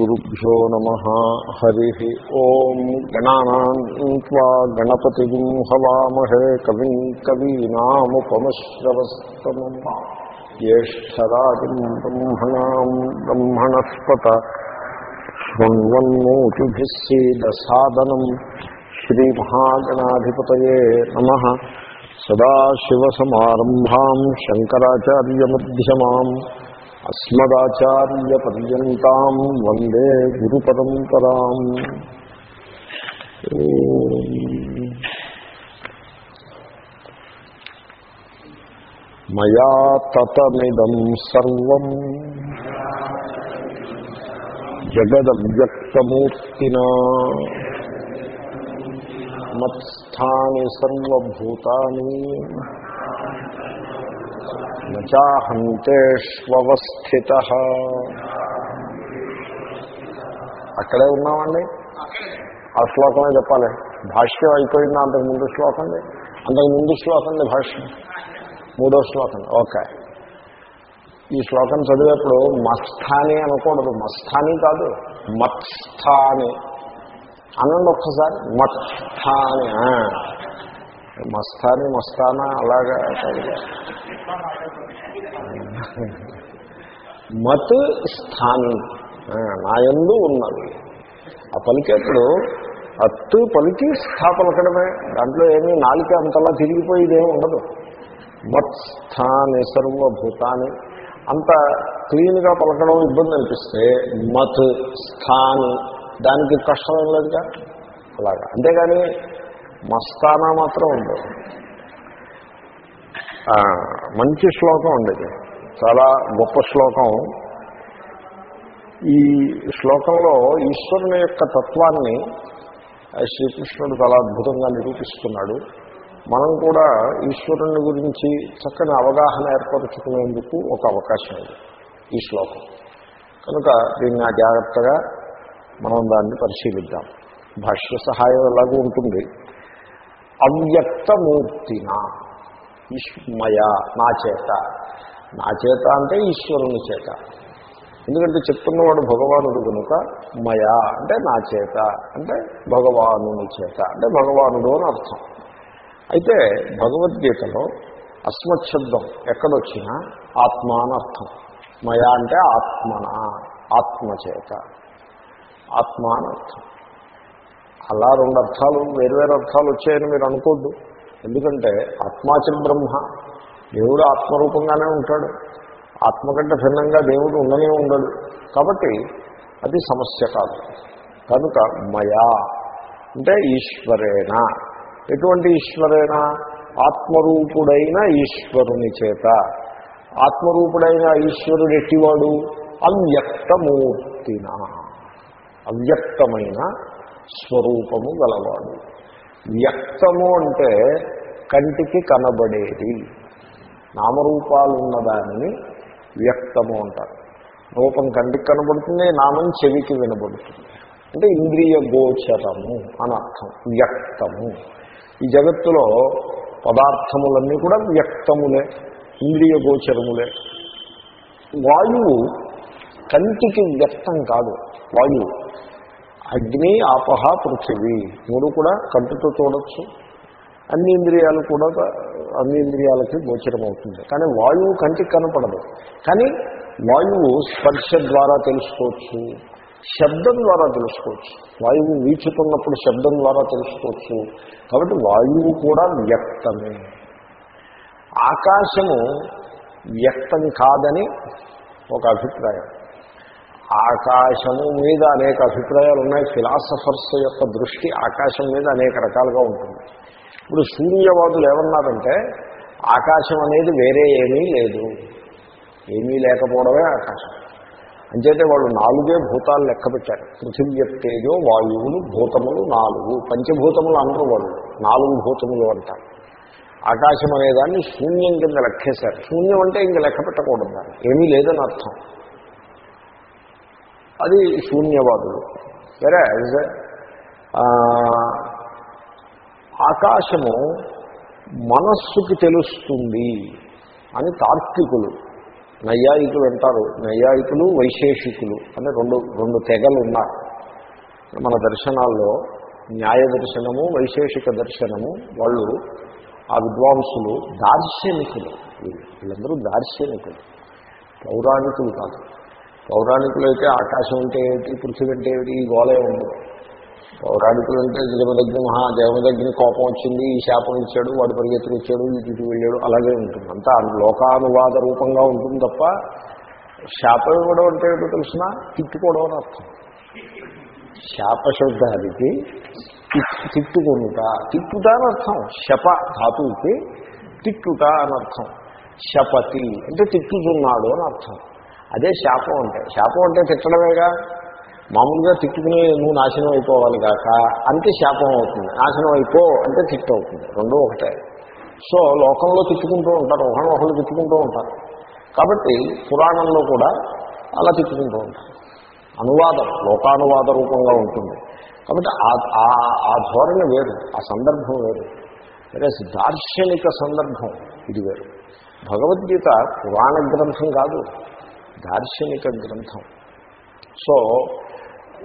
గురుభ్యో నమ. హరి. ఓం గణానా గణపతి హవామహే కవి కవీనాముపమశ్రవస్తమం. జ్యేష్టరాజం బ్రహ్మణా బ్రహ్మణస్పత శృణ్వన్మూర్తిభిస్సీదసాదనం శ్రీమహాగణాధిపత సదాశివసమారంభా శంకరాచార్యమ్యమాం అస్మదాచార్యపర్యంతం వందే గురు పరంపరా మయా తతమిదం సర్వం. జగదవ్యక్తమూర్తినా. మత్స్థాని సర్వభూతాని. నచాహంతేష్వస్థిత అక్కడే ఉన్నామండి? ఆ శ్లోకమే చెప్పాలి. భాష్యం అయిపోయింది అంతకు ముందు శ్లోకం? అంతకు ముందు శ్లోకం భాష్యం? మూడో శ్లోకం. ఓకే. ఈ శ్లోకం చదివేప్పుడు మస్థాని అనకూడదు. మస్థాని కాదు మత్స్థాని. అనండి ఒక్కసారి. మత్స్థాని. మస్తాని మస్తానా అలాగా మత్ స్థాని. నాయందు ఉన్నది. ఆ పలికేప్పుడు అత్తు పలికి స్థా పలకడమే. దాంట్లో ఏమీ నాలిక అంతలా తిరిగిపోయిదేమి ఉండదు. మత్స్థాని సర్వభూతాన్ని అంత క్లీన్గా పలకడం ఇబ్బంది అనిపిస్తే మత్ స్థాని. దానికి కష్టం లేదుగా? అలాగా. అంతేగాని మస్తానా మాత్రం ఉండదు. మంచి శ్లోకం ఉండేది చాలా గొప్ప శ్లోకం. ఈ శ్లోకంలో ఈశ్వరుని యొక్క తత్వాన్ని శ్రీకృష్ణుడు చాలా అద్భుతంగా నిరూపిస్తున్నాడు. మనం కూడా ఈశ్వరుని గురించి చక్కని అవగాహన ఏర్పరచుకునేందుకు ఒక అవకాశం ఇది ఈ శ్లోకం. కనుక దీన్ని జాగ్రత్తగా మనం దాన్ని పరిశీలిద్దాం. భాష్య సహాయం ఎలాగూ ఉంటుంది. అవ్యక్తమూర్తిన. ఈశ్మయ నా చేత. నా చేత అంటే ఈశ్వరుని చేత. ఎందుకంటే చెప్తున్నవాడు భగవానుడు కనుక మయ అంటే నా చేత అంటే భగవానుని చేత అంటే భగవానుడు అని అర్థం. అయితే భగవద్గీతలో అస్మశబ్దం ఎక్కడొచ్చినా ఆత్మ అని అర్థం. మయా అంటే ఆత్మన ఆత్మచేత ఆత్మ అని అర్థం. అలా రెండు అర్థాలు వేరువేరు అర్థాలు వచ్చాయని మీరు అనుకోద్దు. ఎందుకంటే ఆత్మాచ బ్రహ్మ దేవుడు ఆత్మరూపంగానే ఉంటాడు. ఆత్మ కంటే భిన్నంగా దేవుడు ఉండనే ఉండడు. కాబట్టి అది సమస్య కాదు. కనుక మయా అంటే ఈశ్వరేణ. ఎటువంటి ఈశ్వరేణ? ఆత్మరూపుడైన ఈశ్వరుని చేత. ఆత్మరూపుడైన ఈశ్వరుడు ఎట్టివాడు? అవ్యక్తమూర్తిన. అవ్యక్తమైన స్వరూపము గలవాడు. వ్యక్తము అంటే కంటికి కనబడేది. నామరూపాలు ఉన్నదానిని వ్యక్తము అంటారు. రూపం కంటికి కనబడుతుంది నామం చెవికి వినబడుతుంది. అంటే ఇంద్రియ గోచరము అనర్థం వ్యక్తము. ఈ జగత్తులో పదార్థములన్నీ కూడా వ్యక్తములే ఇంద్రియ గోచరములే. వాయువు కంటికి వ్యక్తం కాదు. వాయువు. అగ్ని ఆపహ పృథివీ. మూడు కూడా కంటితో చూడొచ్చు. అన్ని ఇంద్రియాలు కూడా అన్ని ఇంద్రియాలకి గోచరం అవుతుంది. కానీ వాయువు కంటికి కనపడదు. కానీ వాయువు స్పర్శ ద్వారా తెలుసుకోవచ్చు. శబ్దం ద్వారా తెలుసుకోవచ్చు. వాయువు వీచుతున్నప్పుడు శబ్దం ద్వారా తెలుసుకోవచ్చు. కాబట్టి వాయువు కూడా వ్యక్తమే. ఆకాశము వ్యక్తం కాదని ఒక అభిప్రాయం. ఆకాశము మీద అనేక అభిప్రాయాలు ఉన్నాయి. ఫిలాసఫర్స్ యొక్క దృష్టి ఆకాశం మీద అనేక రకాలుగా ఉంటుంది. ఇప్పుడు శూన్యవాదులు ఏమన్నారంటే ఆకాశం అనేది వేరే ఏమీ లేదు. ఏమీ లేకపోవడమే ఆకాశం. అంచేతే వాళ్ళు నాలుగే భూతాలు లెక్క పెట్టారు. పృథివ్యక్తేజో వాయువులు భూతములు నాలుగు. పంచభూతములు అందరూ వాళ్ళు. నాలుగు భూతములు అంటారు. ఆకాశం అనేదాన్ని శూన్యం కింద లెక్కేశారు. శూన్యం అంటే ఇంక లెక్క పెట్టకూడదు దాన్ని. ఏమీ లేదని అర్థం. అది శూన్యవాదులు వేరే ఆకాశము మనస్సుకి తెలుస్తుంది అని తార్కికులు నైయాయికులు అంటారు. నైయాయికులు వైశేషికులు అంటే రెండు రెండు తెగలు ఉన్నారు మన దర్శనాల్లో న్యాయ దర్శనము వైశేషిక దర్శనము వాళ్ళు ఆ విద్వాంసులు దార్శనికులు. వీళ్ళు. వీళ్ళందరూ దార్శనికులు పౌరాణికులు కాదు. పౌరాణికులు అయితే ఆకాశం అంటే ఏమిటి పృథివీ అంటే ఏమిటి ఈ గోళే ఉండదు. పౌరాణికులు అంటే దేవదగ్ని మహా దేవదగ్ని కోపం వచ్చింది ఈ శాపం ఇచ్చాడు వాడు పరిగెత్తులు వచ్చాడు ఇటు వెళ్ళాడు అలాగే ఉంటుంది. అంతా లోకానువాద రూపంగా ఉంటుంది తప్ప శాపం ఇవ్వడం అంటే ఏమిటో తెలిసిన? తిట్టుకోవడం అని అర్థం. శాపశబ్దానికి తిట్టుకుంట తిట్టుట అని అర్థం. శప ధాతువుకి తిట్టుట అని అర్థం. శపతి అంటే తిట్టుతున్నాడు అని అర్థం. అదే శాపం అంటే. శాపం అంటే తిట్టడమేగా? మామూలుగా తిట్టుకుని నువ్వు నాశనం అయిపోవాలి కాక అంటే శాపం అవుతుంది. నాశనం అయిపో అంటే తిట్టు అవుతుంది. రెండూ ఒకటే. సో లోకంలో తిట్టుకుంటూ ఉంటారు. ఒకళ్ళు ఒకళ్ళు తిట్టుకుంటూ ఉంటారు. కాబట్టి పురాణంలో కూడా అలా తిట్టుకుంటూ ఉంటారు. అనువాదం లోకానువాద రూపంగా ఉంటుంది. కాబట్టి ఆ- ఆ- ఆ ధోరణి వేరు. ఆ సందర్భం వేరు. వేరే దార్శనిక సందర్భం. ఇది వేరు. భగవద్గీత పురాణ గ్రంథం కాదు. దార్శనిక గ్రంథం. సో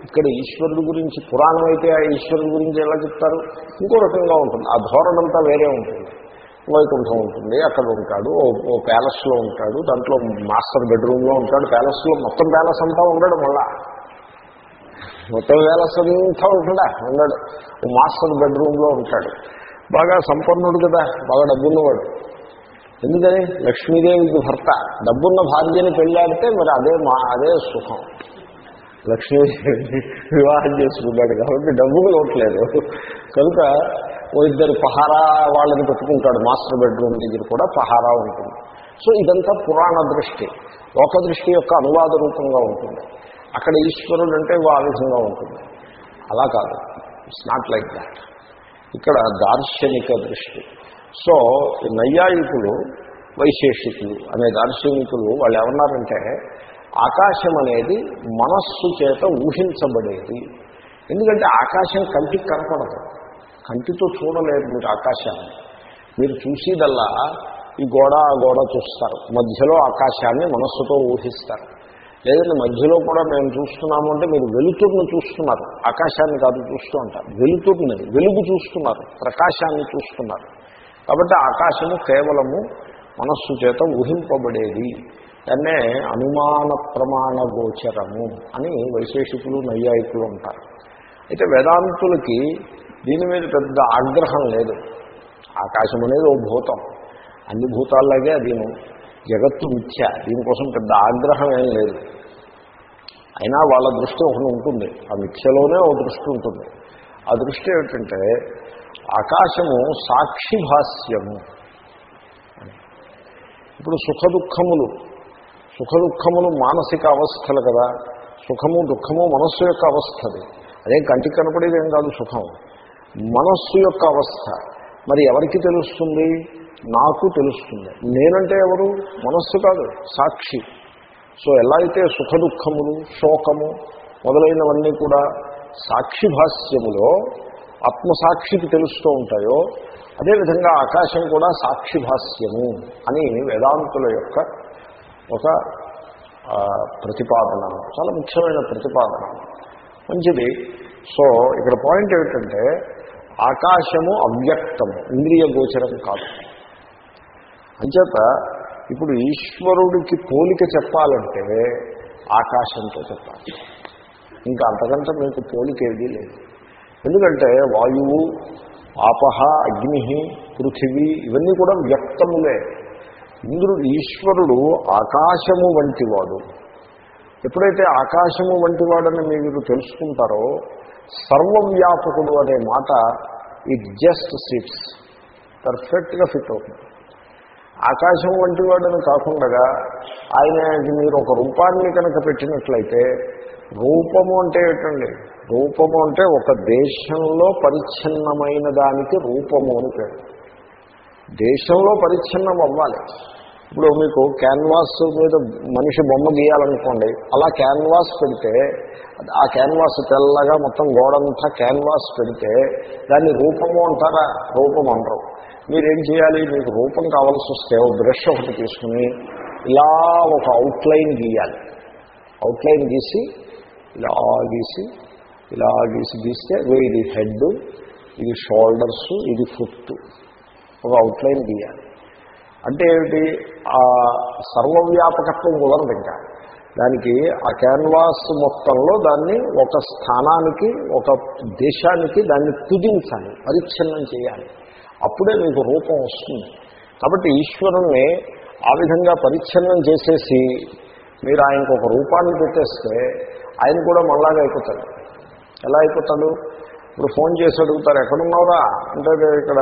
ఇక్కడ ఈశ్వరుడు గురించి పురాణం అయితే ఆ ఈశ్వరుడు గురించి ఎలా చెప్తారు? ఇంకో రకంగా ఉంటుంది. ఆ ధోరణంతా వేరే ఉంటుంది. వైకుంఠం ఉంటుంది అక్కడ ఉంటాడు ఓ ఓ ప్యాలెస్లో ఉంటాడు దాంట్లో మాస్టర్ బెడ్రూమ్లో ఉంటాడు ప్యాలెస్లో మొత్తం ప్యాలెస్ అంతా ఉండడు మళ్ళా. మొత్తం ప్యాలెస్ అంతా ఉంటుందా ఉండడు. ఓ మాస్టర్ బెడ్రూమ్లో ఉంటాడు. బాగా సంపన్నుడు కదా బాగా డబ్బున్నవాడు. ఎందుకని? లక్ష్మీదేవికి భర్త. డబ్బున్న భార్యని పెళ్ళాడితే మరి అదే మా అదే సుఖం. లక్ష్మీదేవి వివాహం చేసుకున్నాడు కాబట్టి డబ్బుకు ఇవ్వట్లేదు కనుక ఓ ఇద్దరు పహారా వాళ్ళని పెట్టుకుంటాడు. మాస్టర్ బెడ్రూమ్ దగ్గర కూడా పహారా ఉంటుంది. సో ఇదంతా పురాణ దృష్టి. లోక దృష్టి యొక్క అనువాద రూపంగా ఉంటుంది. అక్కడ ఈశ్వరుడు అంటే ఆ విధంగా ఉంటుంది. అలా కాదు. ఇట్స్ నాట్ లైక్ దాట్ ఇక్కడ దార్శనిక దృష్టి. సో ఈ నైయాయికులు వైశేషికులు అనే దార్శనికులు వాళ్ళు ఏమన్నారంటే ఆకాశం అనేది మనస్సు చేత ఊహించబడేది. ఎందుకంటే ఆకాశం కంటికి కనపడదు. కంటితో చూడలేరు మీరు ఆకాశాన్ని. మీరు చూసేదల్లా ఈ గోడ ఆ గోడ చూస్తారు. మధ్యలో ఆకాశాన్ని మనస్సుతో ఊహిస్తారు. లేదంటే మధ్యలో కూడా మేము చూస్తున్నాము అంటే మీరు వెలుతురును చూస్తున్నారు. ఆకాశాన్ని కాదు చూస్తూ ఉంటారు. వెలుతురుని వెలుగు చూస్తున్నారు. ప్రకాశాన్ని చూస్తున్నారు. కాబట్టి ఆకాశము కేవలము మనస్సు చేత ఊహింపబడేది. దాన్నే అనుమాన ప్రమాణ గోచరము అని వైశేషికులు నైయాయికులు ఉంటారు అయితే వేదాంతులకి దీని మీద పెద్ద ఆగ్రహం లేదు. ఆకాశం అనేది ఓ భూతం. అన్ని భూతాల్లాగే అది జగత్తు మిథ్య. దీనికోసం పెద్ద ఆగ్రహం ఏం లేదు. అయినా వాళ్ళ దృష్టి ఒకటి ఉంటుంది. ఆ మిథ్యలోనే ఒక దృష్టి ఉంటుంది. ఆ దృష్టి ఏమిటంటే ఆకాశము సాక్షి భాష్యము ఇప్పుడు సుఖ దుఃఖములు సుఖ దుఃఖములు మానసిక అవస్థలు కదా. సుఖము దుఃఖము మనస్సు యొక్క అవస్థది. అదేం కంటికి కనపడేది ఏం కాదు సుఖం. మనస్సు యొక్క అవస్థ. మరి ఎవరికి తెలుస్తుంది? నాకు తెలుస్తుంది. నేనంటే ఎవరు? మనస్సు కాదు సాక్షి. సో ఎలా అయితే సుఖ దుఃఖములు శోకము మొదలైనవన్నీ కూడా సాక్షి భాష్యములో ఆత్మసాక్షికి తెలుస్తూ ఉంటాయో అదేవిధంగా ఆకాశం కూడా సాక్షి భాష్యము అని వేదాంతుల యొక్క ఒక ప్రతిపాదన. చాలా ముఖ్యమైన ప్రతిపాదన. మంచిది. సో ఇక్కడ పాయింట్ ఏమిటంటే ఆకాశము అవ్యక్తము ఇంద్రియ గోచరం కాదు. అంచేత ఇప్పుడు ఈశ్వరుడికి పోలిక చెప్పాలంటే ఆకాశంతో చెప్పాలి. ఇంకా అంతకంటే మీకు పోలిక లేదు. ఎందుకంటే వాయువు ఆపహ అగ్ని పృథివీ ఇవన్నీ కూడా వ్యక్తములే. ఇంద్రుడు ఈశ్వరుడు ఆకాశము వంటివాడు. ఎప్పుడైతే ఆకాశము వంటివాడని మీరు తెలుసుకుంటారో సర్వవ్యాపకుడు అనే మాట ఇట్ జస్ట్ సిట్స్ పర్ఫెక్ట్గా ఫిట్ అవుతుంది. ఆకాశం వంటి వాడని కాకుండా ఆయనకి మీరు ఒక రూపాన్ని కనుక పెట్టినట్లయితే రూపము అంటే ఏంటండి? రూపము అంటే ఒక దేశంలో పరిచ్ఛిన్నమైన దానికి రూపము అని పేరు. దేశంలో పరిచ్ఛిన్నం అవ్వాలి ఇప్పుడు మీకు క్యాన్వాస్ మీద మనిషి బొమ్మ గీయాలనుకోండి అలా క్యాన్వాస్ పెడితే ఆ క్యాన్వాస్ తెల్లగా మొత్తం గోడంతా క్యాన్వాస్ పెడితే దాన్ని రూపము అంటారా? రూపం అంటారు. మీరేం చేయాలి? మీకు రూపం కావాల్సి వస్తే బ్రష్ ఒకటి తీసుకుని ఇలా ఒక అవుట్లైన్ గీయాలి. అవుట్లైన్ గీసి ఇలా గీసి ఇలా గీసి గీస్తే ఇగో ఇది హెడ్ ఇది షోల్డర్స్ ఇది ఫుట్. ఒక అవుట్లైన్ గీయాలి. అంటే ఏమిటి? ఆ సర్వవ్యాపకత్వం కుదరదు ఇంకా. దానికి ఆ క్యాన్వాస్ మొత్తంలో దాన్ని ఒక స్థానానికి ఒక దేశానికి దాన్ని కుదించాలి పరిచ్ఛిన్నం చేయాలి. అప్పుడే మీకు రూపం వస్తుంది. కాబట్టి ఈశ్వరుణ్ణి ఆ విధంగా పరిచ్ఛిన్నం చేసేసి మీరు ఆయనకు ఒక రూపాన్ని పెట్టేస్తే ఆయన కూడా మళ్ళాగా అయిపోతాడు. ఎలా అయిపోతాడు? ఇప్పుడు ఫోన్ చేసి అడుగుతారు ఎక్కడున్నావురా? అంటే ఇక్కడ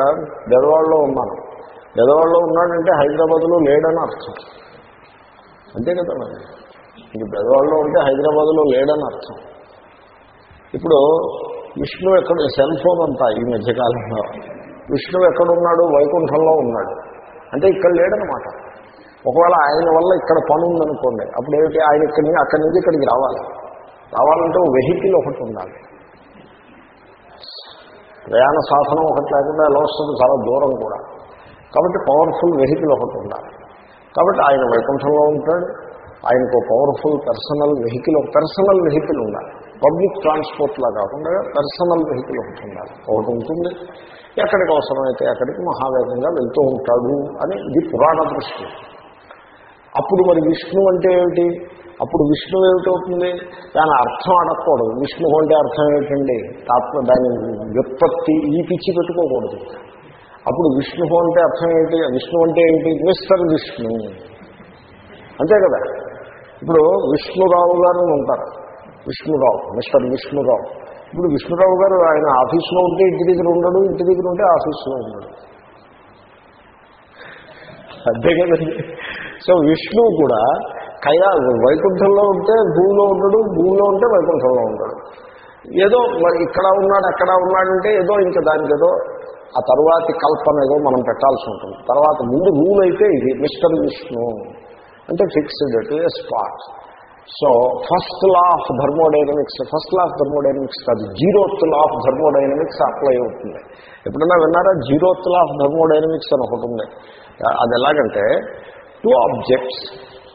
బెదవాడలో ఉన్నాను. బెదవాడలో ఉన్నాడంటే హైదరాబాద్లో లేడని అర్థం. అంతే కదా మరి? ఇంక బెదవాడలో ఉంటే హైదరాబాద్లో లేడని అర్థం. ఇప్పుడు విష్ణు ఎక్కడ సెల్ ఫోన్ అంతా ఈ మధ్యకాలంలో విష్ణువు ఎక్కడున్నాడు? వైకుంఠంలో ఉన్నాడు. అంటే ఇక్కడ లేడనమాట. ఒకవేళ ఆయన వల్ల ఇక్కడ పని ఉందనుకోండి అప్పుడు ఏమిటి ఆయన ఇక్కడి నుంచి అక్కడి నుంచి ఇక్కడికి రావాలి. రావాలంటే వెహికల్ ఒకటి ఉండాలి. ప్రయాణ సాధనం ఒకటి లేకుండా ఎలా వస్తుంది? చాలా దూరం కూడా. కాబట్టి పవర్ఫుల్ వెహికల్ ఒకటి ఉండాలి. కాబట్టి ఆయన వైకుంఠంలో ఉంటాడు. ఆయనకు పవర్ఫుల్ పర్సనల్ వెహికల్ ఒక పర్సనల్ వెహికల్ ఉండాలి. పబ్లిక్ ట్రాన్స్పోర్ట్లా కాకుండా పర్సనల్ వెహికల్ ఒకటి ఉండాలి. ఒకటి ఉంటుంది. ఎక్కడికి అవసరమైతే అక్కడికి మహావేగంగా వెళ్తూ ఉంటాడు అని ఇది పురాణ దృష్టి. అప్పుడు మరి విష్ణు అంటే ఏమిటి? అప్పుడు విష్ణు ఏమిటవుతుంది? దాని అర్థం అడగకూడదు. విష్ణు అంటే అర్థం ఏమిటండి? తాత్మ దాని వ్యుత్పత్తి ఈ పిచ్చి పెట్టుకోకూడదు. అప్పుడు విష్ణు అంటే అర్థం ఏంటి విష్ణు అంటే ఏంటి మిస్టర్ విష్ణు. అంతే కదా? ఇప్పుడు విష్ణురావు గారు ఉంటారు. విష్ణురావు మిస్టర్ విష్ణురావు. ఇప్పుడు విష్ణురావు గారు ఆయన ఆఫీస్లో ఉంటే ఇంటి దగ్గర ఉండడు ఇంటి దగ్గర ఉంటే ఆఫీస్లో ఉండడు. అంతే కదండి? సో విష్ణువు కూడా కయా వైకుంఠంలో ఉంటే భూమిలో ఉండడు భూమిలో ఉంటే వైకుంఠంలో ఉంటాడు ఏదో ఇక్కడ ఉన్నాడు అక్కడ ఉన్నాడంటే ఏదో ఇంకా దానికి ఏదో ఆ తర్వాతి కల్పన ఏదో మనం పెట్టాల్సి ఉంటుంది. తర్వాత ముందు రూల్ అయితే ఇది మిస్టర్ విష్ణు. అంటే fixed to a spot so first law of thermodynamics first law of thermodynamics కాదు zeroth law of thermodynamics apply అవుతుంది. ఎప్పుడన్నా విన్నారా? జీరోత్ లా ఆఫ్ థర్మోడైనమిక్స్ అని ఒకటి ఉంది. అది ఎలాగంటే two objects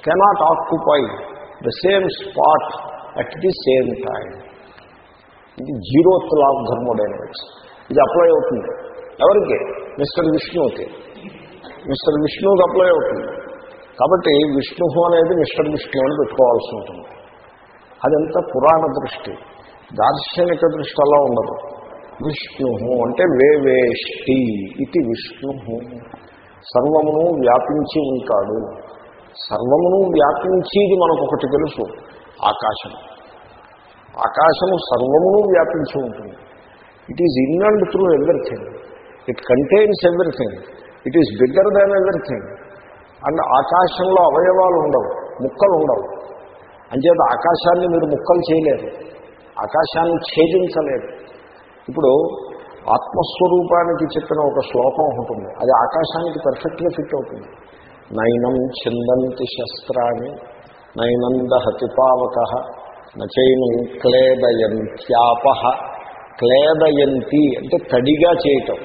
cannot occupy the same spot at the same time ఇది జీరోత్ లా ఆఫ్ థర్మోడైనమిక్స్ ఇది అప్లై అవుతుంది. ఎవరికి? మిస్టర్ విష్ణువుకి. మిస్టర్ విష్ణువుకి అప్లై అవుతుంది. కాబట్టి విష్ణు అనేది మిస్టర్ విష్ణు అని పెట్టుకోవాల్సి ఉంటుంది. అదంతా పురాణ దృష్టి. దార్శనిక దృష్టి అలా ఉండదు. విష్ణు అంటే వేవేష్టి ఇది విష్ణు సర్వమును వ్యాపించి ఉంటాడు. సర్వమును వ్యాపించేది మనకొకటి తెలుసు ఆకాశం ఆకాశము సర్వమును వ్యాపించి ఉంటుంది. It is in and through everything it contains everything it is bigger than everything and ఆకాశంలో అవయవాలు ఉండవు ముక్కలు ఉండవు. అంచేత ఆకాశాన్ని మీరు ముక్కలు చేయలేరు. ఆకాశాన్ని ఛేదించలేరు. ఇప్పుడు ఆత్మస్వరూపానికి చెప్పిన ఒక శ్లోకం ఉంటుంది అది ఆకాశానికి పర్ఫెక్ట్గా ఫిట్ అవుతుంది. నైనం చిందంతి శస్త్రాన్ని నైనం దహతి పావక నచైనం క్లేదయంత్యాప. క్లేదయంతి అంటే తడిగా చేయటం.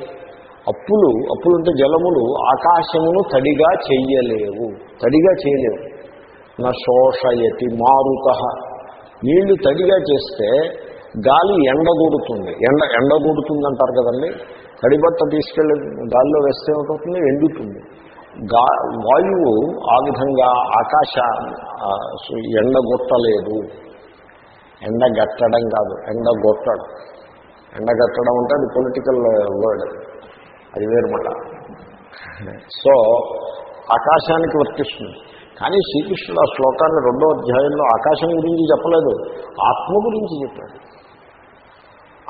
అప్పులు అప్పులు అంటే జలములు ఆకాశమును తడిగా చెయ్యలేవు. తడిగా చేయలేవు. నా శోషయతి మారుత. నీళ్ళు తడిగా చేస్తే గాలి ఎండగూడుతుంది. ఎండ ఎండగూడుతుంది అంటారు కదండి? తడిబట్ట తీసుకెళ్ళి గాలిలో వేస్తే ఏమవుతుంది? ఎండుతుంది. గా వాయువు ఆ విధంగా ఆకాశ ఎండగొట్టలేదు. ఎండగట్టడం కాదు ఎండగొట్టడం. ఎండగట్టడం అంటే అది పొలిటికల్ వర్డ్ అది వేరుమాట సో ఆకాశానికి వర్తిస్తుంది. కానీ శ్రీకృష్ణుడు ఆ శ్లోకాన్ని రెండో అధ్యాయంలో ఆకాశం గురించి చెప్పలేదు. ఆత్మ గురించి చెప్పాడు.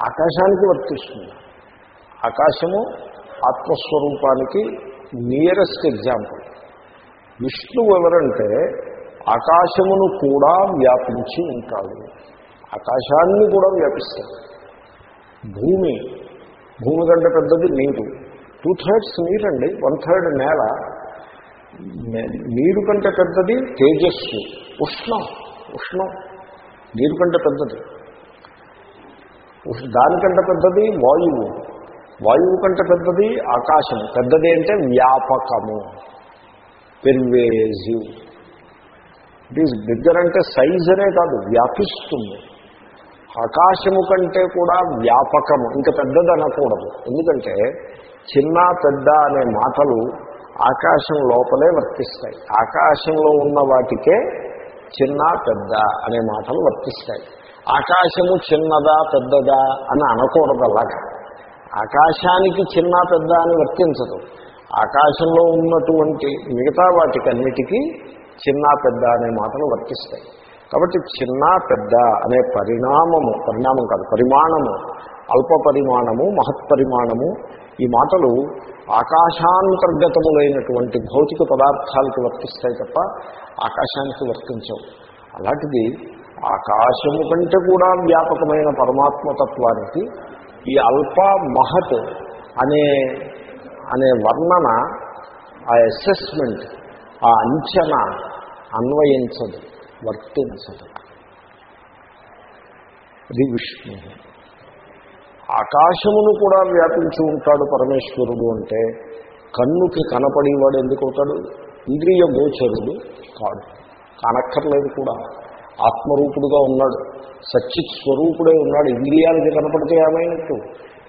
ఆకాశానికి వర్తిస్తుంది. ఆకాశము ఆత్మస్వరూపానికి నియరెస్ట్ ఎగ్జాంపుల్ విష్ణువు ఎవరంటే ఆకాశమును కూడా వ్యాపించి ఉంటాడు. ఆకాశాన్ని కూడా వ్యాపిస్తాడు. భూమి భూమి కంటే పెద్దది నీరు. టూ థర్డ్స్ నీరండి వన్ థర్డ్ నేల. నీరు కంటే పెద్దది తేజస్సు. ఉష్ణం ఉష్ణం. నీరు కంటే పెద్దది. దానికంటే పెద్దది వాయువు. వాయువు కంటే పెద్దది ఆకాశం పెద్దది అంటే వ్యాపకము. పెర్వేజివ్. ఇట్ ఈజ్ బిగ్గర్ అంటే సైజ్ అనే కాదు వ్యాపిస్తుంది. ఆకాశము కంటే కూడా వ్యాపకము. ఇంకా పెద్దది అనకూడదు. ఎందుకంటే చిన్న పెద్ద అనే మాటలు ఆకాశం లోపలే వర్తిస్తాయి. ఆకాశంలో ఉన్న వాటికే చిన్న పెద్ద అనే మాటలు వర్తిస్తాయి. ఆకాశము చిన్నదా పెద్దదా అని అనకూడదు అలాగా. ఆకాశానికి చిన్న పెద్ద అని వర్తించదు. ఆకాశంలో ఉన్నటువంటి మిగతా వాటికన్నిటికీ చిన్న పెద్ద అనే మాటలు వర్తిస్తాయి. కాబట్టి చిన్న పెద్ద అనే పరిణామము పరిణామం కాదు పరిమాణము అల్ప పరిమాణము మహత్పరిమాణము ఈ మాటలు ఆకాశాంతర్గతములైనటువంటి భౌతిక పదార్థాలకు వర్తిస్తాయి తప్ప ఆకాశానికి వర్తించవు. అలాంటిది ఆకాశము కంటే కూడా వ్యాపకమైన పరమాత్మతత్వానికి ఈ అల్ప మహత్ అనే అనే వర్ణన ఆ అసెస్మెంట్ ఆ అంచనా అన్వయించదు వర్తించదు. ఇది విష్ణు. ఆకాశమును కూడా వ్యాపించి ఉంటాడు పరమేశ్వరుడు అంటే కన్నుకి కనపడేవాడు ఎందుకు అవుతాడు? ఇంద్రియ గోచరుడు కాడు. కనక్కర్లేదు కూడా. ఆత్మరూపుడుగా ఉన్నాడు. సచ్చిత్ స్వరూపుడే ఉన్నాడు. ఇంద్రియాలకి కనపడితే ఏమైనట్టు?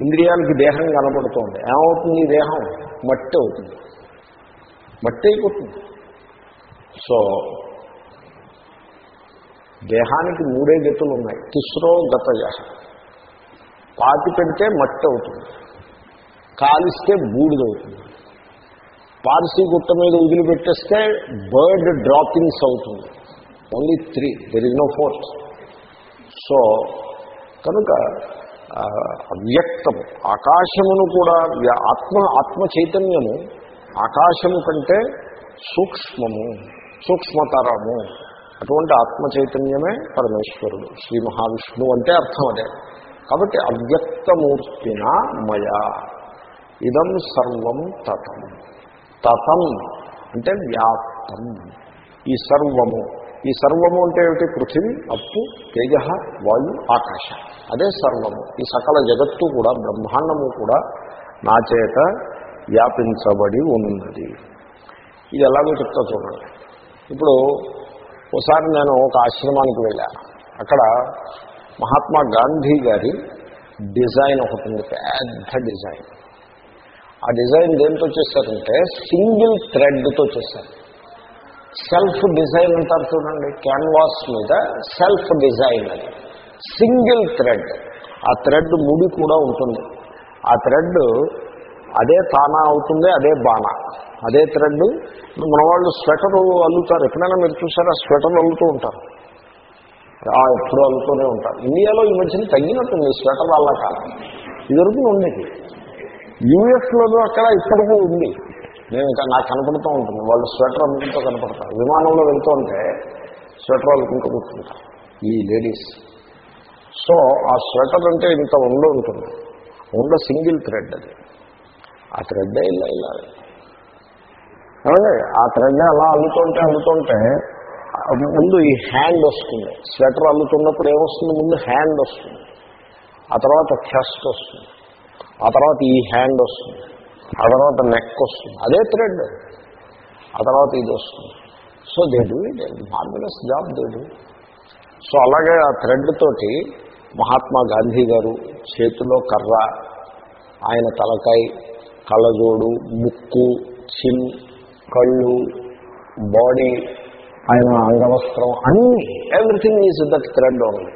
ఇంద్రియాలకి దేహం కనపడుతోంది. ఏమవుతుంది? దేహం మట్టి అవుతుంది. మట్టి అయిపోతుంది. సో దేహానికి మూడే గతులు ఉన్నాయి తిస్రో గతయ. పాతి పెడితే మట్టి అవుతుంది. కాలిస్తే బూడిదవుతుంది పార్సీ గుట్ట మీద వదిలిపెట్టేస్తే బర్డ్ డ్రాపింగ్స్ అవుతుంది. Only three there is no fourth so కనుక అవ్యక్తం అవ్యక్తము ఆకాశమును కూడా ఆత్మ ఆత్మ చైతన్యము ఆకాశము కంటే సూక్ష్మము సూక్ష్మతరము. అటువంటి ఆత్మ చైతన్యమే పరమేశ్వరుడు శ్రీ మహావిష్ణువు అంటే అర్థం అదే. కాబట్టి అవ్యక్తమూర్తిన మయా ఇదం సర్వం తతం. తతం అంటే వ్యాప్తం. ఈ సర్వము ఈ సర్వము అంటే ఏమిటి? పృథివీ అప్పు తేజ వాయు ఆకాశ. అదే సర్వము. ఈ సకల జగత్తు కూడా బ్రహ్మాండము కూడా నా చేత వ్యాపించబడి ఉన్నది. ఇది ఎలాగో చెప్తా చూడండి. ఇప్పుడు ఒకసారి నేను ఒక ఆశ్రమానికి వెళ్ళాను అక్కడ మహాత్మా గాంధీ గారి డిజైన్ ఒకటి ఉంది. పెద్ద డిజైన్. ఆ డిజైన్ దేంతో చేశారంటే సింగిల్ థ్రెడ్తో చేశారు. సెల్ఫ్ డిజైన్ అంటారు చూడండి క్యాన్వాస్ మీద సెల్ఫ్ డిజైన్ అది. Single thread. ఆ థ్రెడ్ ముడి కూడా ఉంటుంది. ఆ థ్రెడ్ అదే తానా అవుతుంది అదే బాణ. అదే థ్రెడ్ మన వాళ్ళు స్వెటర్ అల్లుతారు. ఎప్పుడైనా మీరు చూసారా? స్వెటర్ అల్లుతూ ఉంటారు. ఎప్పుడు అల్లుతూనే ఉంటారు. ఇండియాలో ఈ మధ్యన తగ్గినట్టుంది స్వెటర్ అల్ల కాలం ఇదివరకు ఉండేది. యూఎస్లోనూ అక్కడ ఇప్పటికీ ఉంది. నేను ఇంకా నాకు కనపడుతూ ఉంటుంది. వాళ్ళు స్వెటర్ అమ్ముకుంటూ కనపడతారు. విమానంలో వెళ్తూ ఉంటే స్వెటర్ అల్లుకుంటూ కూర్చుంటారు ఈ లేడీస్. సో ఆ స్వెటర్ అంటే ఇంత ఉండ ఉంటుంది. ఉండ సింగిల్ థ్రెడ్ అది. ఆ థ్రెడ్డే ఇలా ఇలా. ఆ థ్రెడ్ అలా అల్లుతుంటే అల్లుతుంటే ముందు ఈ హ్యాండ్ వస్తుంది. స్వెటర్ అల్లుతున్నప్పుడు ఏమొస్తుంది? ముందు హ్యాండ్ వస్తుంది. ఆ తర్వాత చెస్ట్ వస్తుంది. ఆ తర్వాత ఈ హ్యాండ్ వస్తుంది. ఆ తర్వాత నెక్ వస్తుంది. అదే థ్రెడ్ ఆ తర్వాత ఇది వస్తుంది. So they do it marvellous job they do so అలాగే ఆ థ్రెడ్ తోటి మహాత్మా గాంధీ గారు చేతిలో కర్ర ఆయన తలకాయ కళ్ళజోడు ముక్కు చిన్ కళ్ళు బాడీ ఆయన అంగవస్త్రం అన్నీ everything is that thread only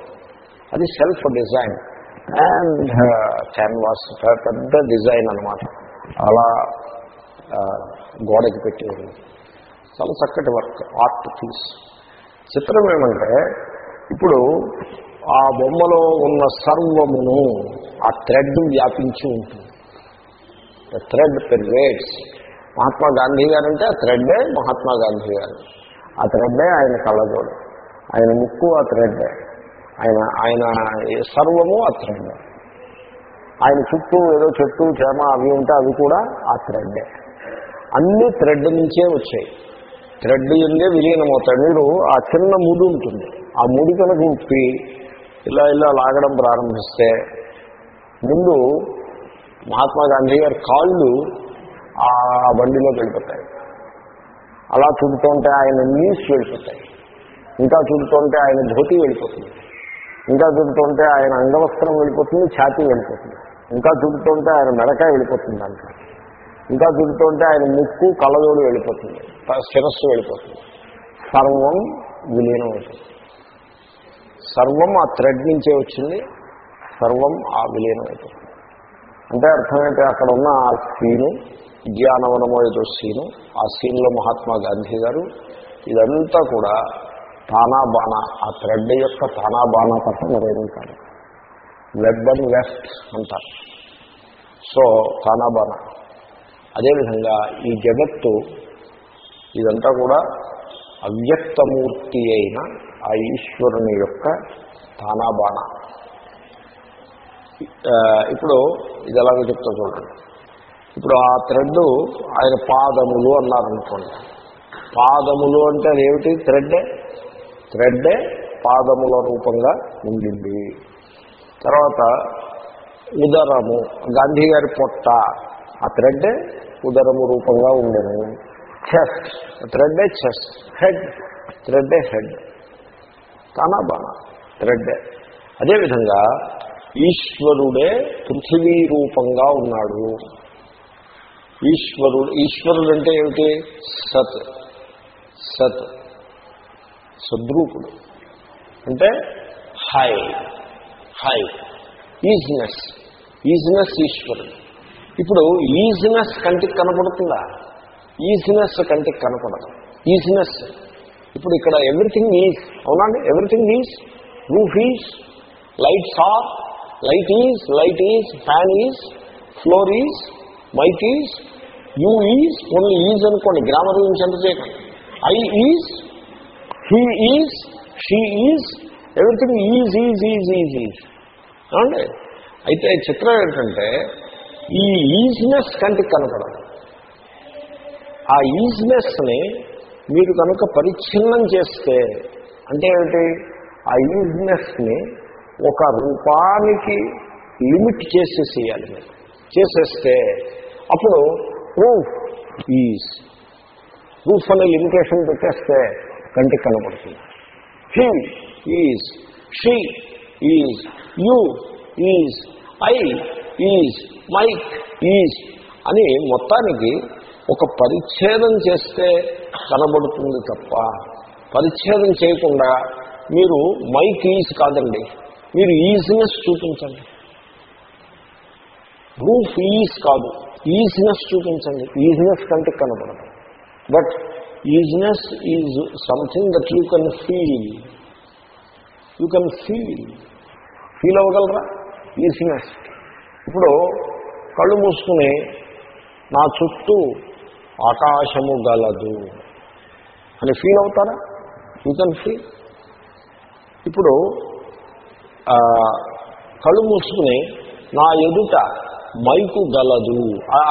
అది సెల్ఫ్ డిజైన్ అండ్ క్యాన్వాస్ పెద్ద డిజైన్ అనమాట అలా గోడకి పెట్టేది చాలా చక్కటి వర్క్ ఆర్ట్ పీస్. చిత్రం ఏమంటే ఇప్పుడు ఆ బొమ్మలో ఉన్న సర్వమును ఆ థ్రెడ్ వ్యాపించి ఉంటుంది. థ్రెడ్ పెరివేట్స్ మహాత్మా గాంధీ గారు అంటే ఆ థ్రెడ్డే మహాత్మా గాంధీ గారు. ఆ థ్రెడ్డే ఆయన కళ్ళజోడు. ఆయన ముక్కు ఆ థ్రెడ్డే. ఆయన ఆయన సర్వము ఆ థ్రెడ్డే. ఆయన చుట్టూ ఏదో చెట్టు చేమ అవి ఉంటే అవి కూడా ఆ థ్రెడ్డే. అన్ని థ్రెడ్ నుంచే వచ్చాయి. థ్రెడ్ ఉందే విలీనమవుతాయి. మీరు ఆ చిన్న ముడి ఉంటుంది. ఆ ముడి కనుక ఉప్పి ఇలా ఇలా లాగడం ప్రారంభిస్తే ముందు మహాత్మా గాంధీ గారి కాళ్ళు ఆ బండిలోకి వెళ్ళిపోతాయి. అలా చుడుతుంటే ఆయన నీస్ వెళ్ళిపోతాయి. ఇంకా చూడుతుంటే ఆయన ధోతి వెళ్ళిపోతుంది. ఇంకా చూడుతుంటే ఆయన అంగవస్త్రం వెళ్ళిపోతుంది ఛాతీ వెళ్ళిపోతుంది. ఇంకా చుడుతుంటే ఆయన మెడకాయ వెళ్ళిపోతుంది దాంట్లో ఇంకా చుడుతుంటే ఆయన ముక్కు కళ్ళజోడు వెళ్ళిపోతుంది. శిరస్సు వెళ్ళిపోతుంది. సర్వం విలీనం అవుతుంది. సర్వం ఆ థ్రెడ్ నుంచే వచ్చింది. సర్వం ఆ విలీనం అవుతుంది. అంటే అర్థమైతే అక్కడ ఉన్న ఆ సీను విద్యానవనమో ఏదో సీను ఆ సీన్లో మహాత్మా గాంధీ గారు ఇదంతా కూడా తానా బాణ ఆ థ్రెడ్ యొక్క తానా బాణ తప్ప మరేమీ కాదు వెబ్బన్ వెస్ట్ అంటారు. సో తానా బాణ అదేవిధంగా ఈ జగత్తు ఇదంతా కూడా అవ్యక్తమూర్తి అయిన ఆ ఈశ్వరుని యొక్క తానాబాణ ఇప్పుడు ఇది ఎలాగో చెప్తా చూడండి. ఇప్పుడు ఆ థ్రెడ్ ఆయన పాదములు అన్నారనుకోండి. పాదములు అంటే అదేమిటి థ్రెడ్డే. థ్రెడ్డే పాదముల రూపంగా ఉండింది. తర్వాత ఉదరము గాంధీ గారి పొట్ట. ఆ థ్రెడ్డే ఉదరము రూపంగా ఉండేను చెస్ట్ థ్రెడ్డే చెస్ట్ హెడ్ థ్రెడ్డే హెడ్ తానా బాణ థ్రెడ్డే. అదేవిధంగా ఈశ్వరుడే పృథివీ రూపంగా ఉన్నాడు. ఈశ్వరుడు ఈశ్వరుడు అంటే ఏమిటి? సత్. సత్. సద్రూపుడు. అంటే హై. హై ఈజినెస్ ఈజినెస్ ఈశ్వరుడు ఇప్పుడు ఈజినెస్ కంటికి కనపడుతుందా? ఈజినెస్ కంటికి కనపడదు. ఈజినెస్ ఇప్పుడు ఇక్కడ ఎవ్రీథింగ్ ఈజ్ అవునండి everything is roof is lights are light is light is fan is floor is mic is you is only is అనుకోండి. గ్రామర్ గురించి ఎంత చేయకండి I is he is she is everything is is is is is ఏమండి? అయితే చిత్రం ఏంటంటే ఈ easiness కంటికి కనపడదు ఆ ఈజినెస్ని మీరు కనుక పరిచ్ఛిన్నం చేస్తే అంటే ఏమిటి? ఆ ఈజినెస్ని ఒక రూపానికి లిమిట్ చేసేసేయాలి మీరు. చేసేస్తే అప్పుడు ప్రూఫ్ ఈజ్. ప్రూఫ్ అనే లిమిటేషన్ పెట్టేస్తే కంటికి కనపడుతుంది. He is she is you is I is mic is అని మొత్తానికి ఒక పరిచ్ఛేదం చేస్తే కనబడుతుంది తప్ప పరిచ్ఛేదం చేయకుండా మీరు మైక్ ఈజ్ కాదండి. మీరు ఈజినెస్ చూపించండి. రూఫ్ ఈజ్ కాదు. ఈజినెస్ చూపించండి. ఈజినెస్ కంటే కనపడదు but isness is something that you can feel you can feel feel అవ్వగలరా? Easiness ఇప్పుడు కళ్ళు మూసుకుని నా చుట్టూ ఆకాశము గలదు అని ఫీల్ అవుతారా? You can feel. ఇప్పుడు కళ్ళు మూసుకుని నా ఎదుట మైకు గలదు.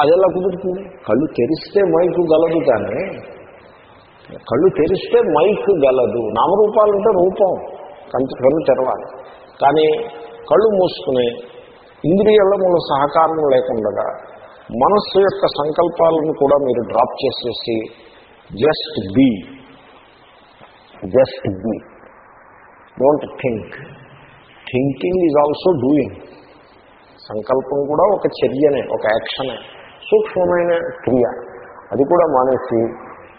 అది ఎలా కుదురుతుంది? కళ్ళు తెరిస్తే మైకు గలదు కానీ కళ్ళు తెరిస్తే మైక్ గలదు. నామరూపాలంటే రూపం. కంటి కళ్ళు తెరవాలి. కానీ కళ్ళు మూసుకుని ఇంద్రియముల సహకారం లేకుండా మనస్సు యొక్క సంకల్పాలను కూడా మీరు డ్రాప్ చేసేసి just be. Just be. Don't think. Thinking is also doing. సంకల్పం కూడా ఒక చర్యనే ఒక యాక్షనే సూక్ష్మమైన క్రియ. అది కూడా మానేసి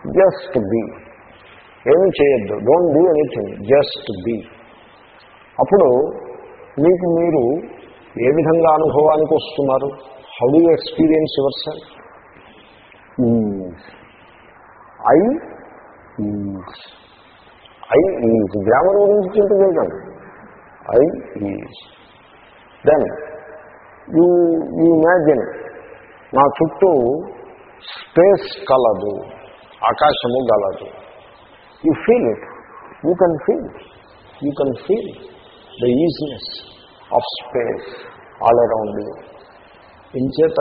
జస్ట్ బీ. ఏమీ చేయొద్దు. Don't do anything. Just be. అప్పుడు మీకు మీరు ఏ విధంగా అనుభవానికి వస్తున్నారు? How do experience yourself I I is grammar గురించి చింత చేయకండి I is then you you imagine నా చుట్టూ స్పేస్ కలదు ఆకాశము గలదు. You feel it you can feel you can feel the isness of space all around you ఇంచేత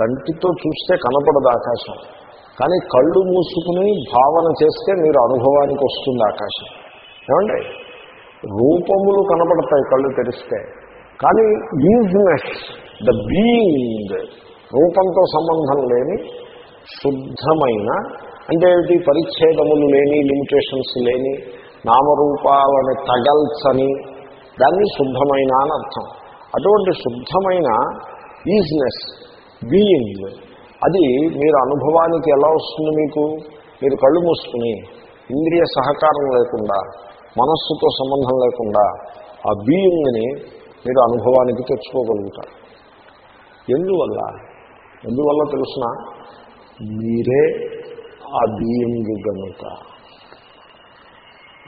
కంటితో చూస్తే కనపడదు ఆకాశం. కానీ కళ్ళు మూసుకుని భావన చేస్తే మీరు అనుభవానికి వస్తుంది ఆకాశం. ఏమండి? రూపములు కనపడతాయి కళ్ళు తెరిస్తే. కానీ ఈజినెస్ ద బీయింగ్ రూపంతో సంబంధం లేని శుద్ధమైన అంటే ఏమిటి? పరిచ్ఛేదములు లేని లిమిటేషన్స్ లేని నామరూపాలని తగల్చని దాన్ని శుద్ధమైన అని అర్థం. అటువంటి శుద్ధమైన ఈజ్నెస్ బీయింగ్ అది మీరు అనుభవానికి ఎలా వస్తుంది మీకు? మీరు కళ్ళు మూసుకుని ఇంద్రియ సహకారం లేకుండా మనస్సుతో సంబంధం లేకుండా ఆ బీయింగ్ని మీరు అనుభవానికి తెచ్చుకోగలుగుతారు. ఎందువల్ల? ఎందువల్ల తెలుసిన? మీరే ఆ బీయింగ్ కనుక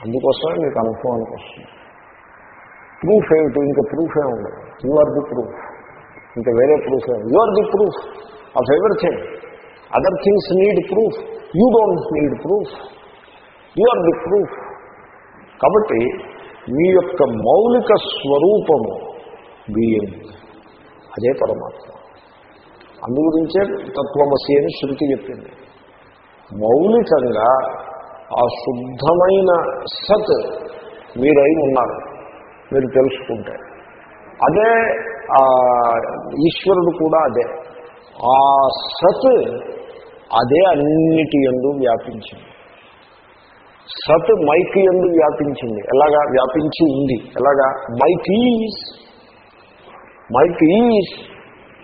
అందుకోసమే మీకు అనుభవానికి వస్తుంది. ప్రూఫ్ ఏమిటి? ఇంకా ప్రూఫ్ ఏ ఉండదు. యు ఆర్ ది ప్రూఫ్ ఇంకా వేరే ప్రూఫ్ ఏమి you are the proof of everything other things need proof you don't need proof you are the proof కాబట్టి మీ యొక్క మౌలిక స్వరూపము బియ్యం అదే పరమాత్మ. అందు గురించే తత్వమసి అని శృతి చెప్పింది. మౌలికంగా ఆ శుద్ధమైన సత్ మీరై ఉన్నారు. మీరు తెలుసుకుంటే. అదే ఆ ఈశ్వరుడు కూడా అదే. ఆ సత్ అదే అన్నిటి ఎందు వ్యాపించింది. సత్ మైక్ ఎందు వ్యాపించింది. ఎలాగా? వ్యాపించి ఉంది. ఎలాగా? Mic is. మైక్ ఈజ్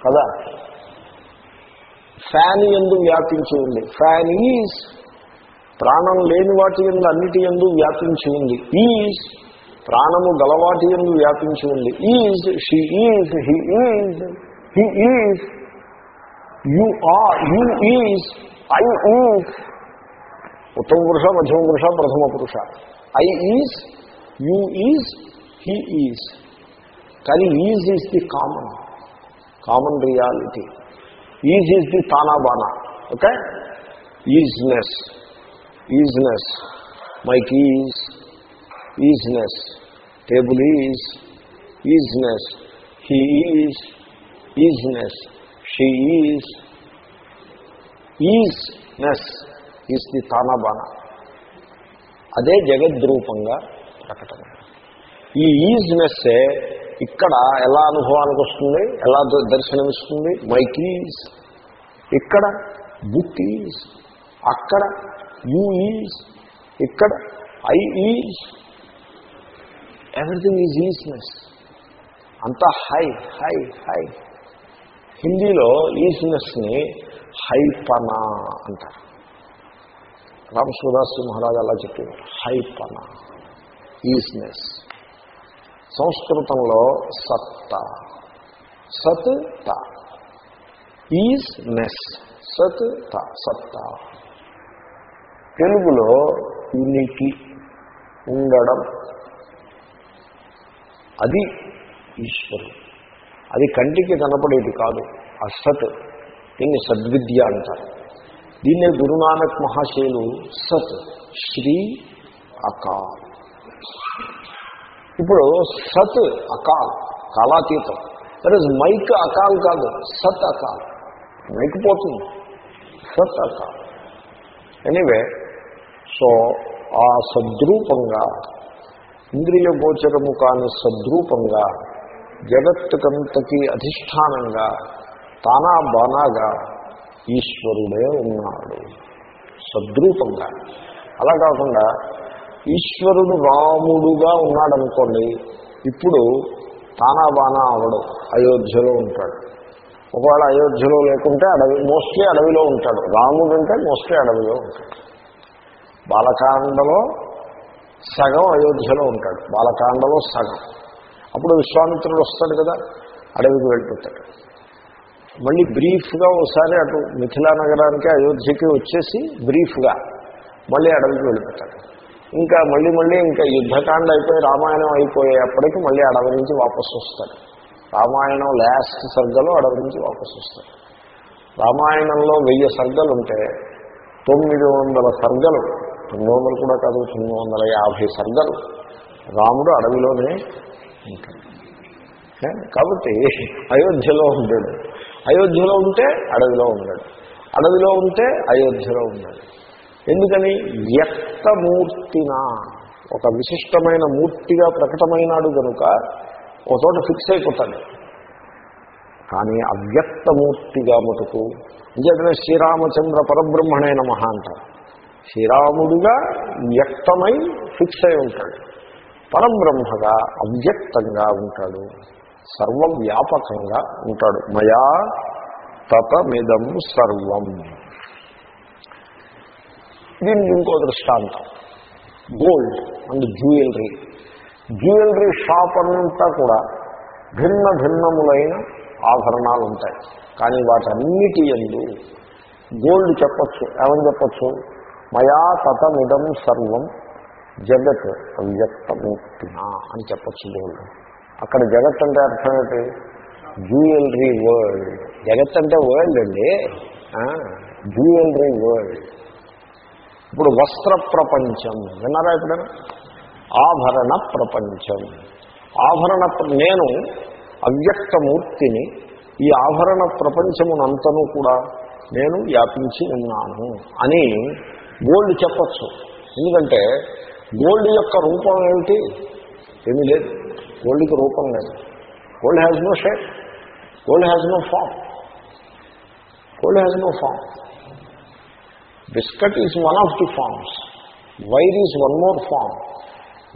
కదా? ఫ్యాన్ ఎందు వ్యాపించి ఉంది. ఫ్యాన్ ఈజ్ ప్రాణం లేని వాటి ఎందు అన్నిటి ఎందు వ్యాపించి ఉంది. ఈజ్ ప్రాణము గలవాటి ఎందు వ్యాపించి ఉంది. Is she is he is he is you are you is I is ఉత్తమ పురుష మధ్యమ పురుష ప్రథమ పురుష. I is you is he is కానీ is is the common common reality is is the తానాబానా okay isness isness. Mic is isness. Table is isness. He is isness. She is isness is the తానాబాన అదే జగద్రూపంగా ప్రకటన ఈ ఈజ్నెస్సే ఇక్కడ ఎలా అనుభవానికి వస్తుంది ఎలా దర్శనమిస్తుంది? Mic is. ఇక్కడ బుక్ ఈజ్. అక్కడ యూ ఈజ్ ఇక్కడ I is. Everything is isness అంతా హై హై హై. హిందీలో ఈజ్నెస్ని హైపనా అంటారు. రామసుదాస్ మహారాజు అలా చెప్పేవారు. హైపన ఈజ్నెస్ సంస్కృతంలో సత్త. సత్ త ఈజ్ నెస్ సత్ త సత్త. తెలుగులో ఉనికి ఉండడం. అది ఈశ్వరుడు. అది కంటికి కనపడేది కాదు. అసత్ దీన్ని సద్విద్య అంటారు. దీన్నే గురునానక్ మహాశయులు సత్ శ్రీ అకాల్. ఇప్పుడు సత్ అకాల్ కాలాతీతం. దట్ ఇస్ మైక్ అకాల్ కాదు సత్ అకాల్. మైక్ పోతుంది. సత్ అకాల్. ఎనీవే సో ఆ సద్రూపంగా ఇంద్రియ గోచరము కాని సద్రూపంగా జగత్తుకంతకి అధిష్టానంగా తానా బానాగా ఈశ్వరుడే ఉన్నాడు. సద్రూపంగా. అలా కాకుండా ఈశ్వరుడు రాముడుగా ఉన్నాడనుకోండి ఇప్పుడు తానా బానా అవడు అయోధ్యలో ఉంటాడు. ఒకవేళ అయోధ్యలో లేకుంటే అడవి మోస్ట్లీ అడవిలో ఉంటాడు. రాముడు అంటే మోస్ట్లీ అడవిలో ఉంటాడు. బాలకాండలో సగం అయోధ్యలో ఉంటాడు. బాలకాండలో సగం. అప్పుడు విశ్వామిత్రుడు వస్తాడు కదా అడవికి వెళ్ళిపోతాడు మళ్ళీ బ్రీఫ్గా ఒకసారి అటు మిథిలా నగరానికి అయోధ్యకి వచ్చేసి బ్రీఫ్గా మళ్ళీ అడవికి వెళ్ళిపోతాడు. ఇంకా మళ్ళీ మళ్ళీ ఇంకా యుద్ధకాండ అయిపోయి రామాయణం అయిపోయేప్పటికి మళ్ళీ అడవి నుంచి వాపసు వస్తాడు. రామాయణం లాస్ట్ సర్గలో అడవి నుంచి వాపసు వస్తాడు. రామాయణంలో వెయ్యి సర్గలు ఉంటే తొమ్మిది వందల సర్గలు తొమ్మిది వందలు కూడా కాదు తొమ్మిది వందల యాభై సర్గలు రాముడు అడవిలోనే ఉంటాడు. కాబట్టి అయోధ్యలో ఉంటాడు అయోధ్యలో ఉంటే అడవిలో ఉన్నాడు అడవిలో ఉంటే అయోధ్యలో ఉన్నాడు ఎందుకని? వ్యక్తమూర్తినా. ఒక విశిష్టమైన మూర్తిగా ప్రకటమైనాడు కనుక ఒక చోట ఫిక్స్ అయిపోతాడు. కానీ అవ్యక్తమూర్తిగా మటుకు ఇంకేతనే శ్రీరామచంద్ర పరబ్రహ్మణే నమ అంటారు. శ్రీరాముడుగా వ్యక్తమై ఫిక్స్ అయి ఉంటాడు. పరబ్రహ్మగా అవ్యక్తంగా ఉంటాడు. సర్వవ్యాపకంగా ఉంటాడు. మయా తతమిదం సర్వం. దీనికి ఇంకో దృష్టాంతం. Gold and jewellery. Jewellery shop అంతా కూడా భిన్న భిన్నములైన ఆభరణాలు ఉంటాయి కానీ వాటన్నిటి ఎందు గోల్డ్ చెప్పచ్చు. ఏమని చెప్పచ్చు? మయా తతమిదం సర్వం జగత్ అవ్యక్తమూర్తిన అని చెప్పచ్చు దేవుడు అక్కడ జగత్ అంటే అర్థం ఏంటి? Jewellery world. జగత్ అంటే వరల్డ్ అండి. Jewellery world. ఇప్పుడు వస్త్ర ప్రపంచం. విన్నారా ఎప్పుడైనా ఆభరణ ప్రపంచం. ఆభరణ నేను అవ్యక్తమూర్తిని ఈ ఆభరణ ప్రపంచమునంతను కూడా నేను వ్యాపించి ఉన్నాను అని గోల్డ్ చెప్పచ్చు. ఎందుకంటే గోల్డ్ యొక్క రూపం ఏమిటి? ఏమీ లేదు. గోల్డ్కి రూపం లేదు. Gold has no shape gold has no form gold has no form biscuit is one of the forms wire is one more form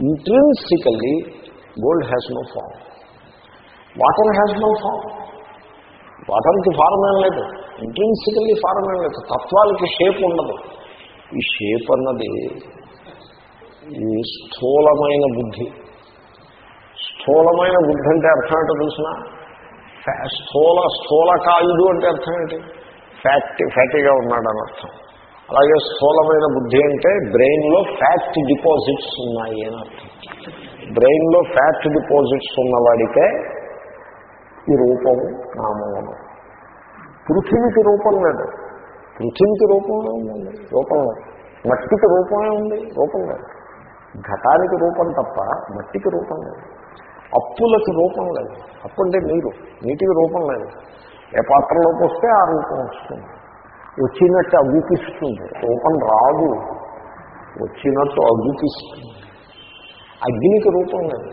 intrinsically gold has no form water has no form వాటర్కి form ఏం లేదు. Intrinsically form ఏం లేదు. తత్వాలకి shape ఉండదు. ఈ shape అన్నది ఈ స్థూలమైన బుద్ధి. స్థూలమైన బుద్ధి అంటే అర్థం ఏంటో తెలిసిన? స్థూల స్థూలకాయుడు అంటే అర్థం ఏంటి? ఫ్యాక్ట్ ఫ్యాటీగా ఉన్నాడు అని అర్థం. అలాగే స్థూలమైన బుద్ధి అంటే బ్రెయిన్లో ఫ్యాక్ట్ డిపాజిట్స్ ఉన్నాయి అని అర్థం. బ్రెయిన్లో ఫ్యాక్ట్ డిపాజిట్స్ ఉన్నవాడికే ఈ రూపము నామము. పృథివీకి రూపం లేదు. పృథివీకి రూపమే ఉందండి. రూపం లేదు మట్టికి రూపమే ఉంది రూపం లేదు ఘటానికి రూపం తప్ప మట్టికి రూపం లేదు. అప్పులకు రూపం లేదు. అప్పు అంటే నీరు నీటికి రూపం లేదు. ఏ పాత్రలోకి వస్తే ఆ రూపం వస్తుంది. వచ్చినట్టు అగ్గిపిస్తుంది. రూపం రాదు. వచ్చినట్టు అగ్గిపిస్తుంది. అగ్నికి రూపం లేదు.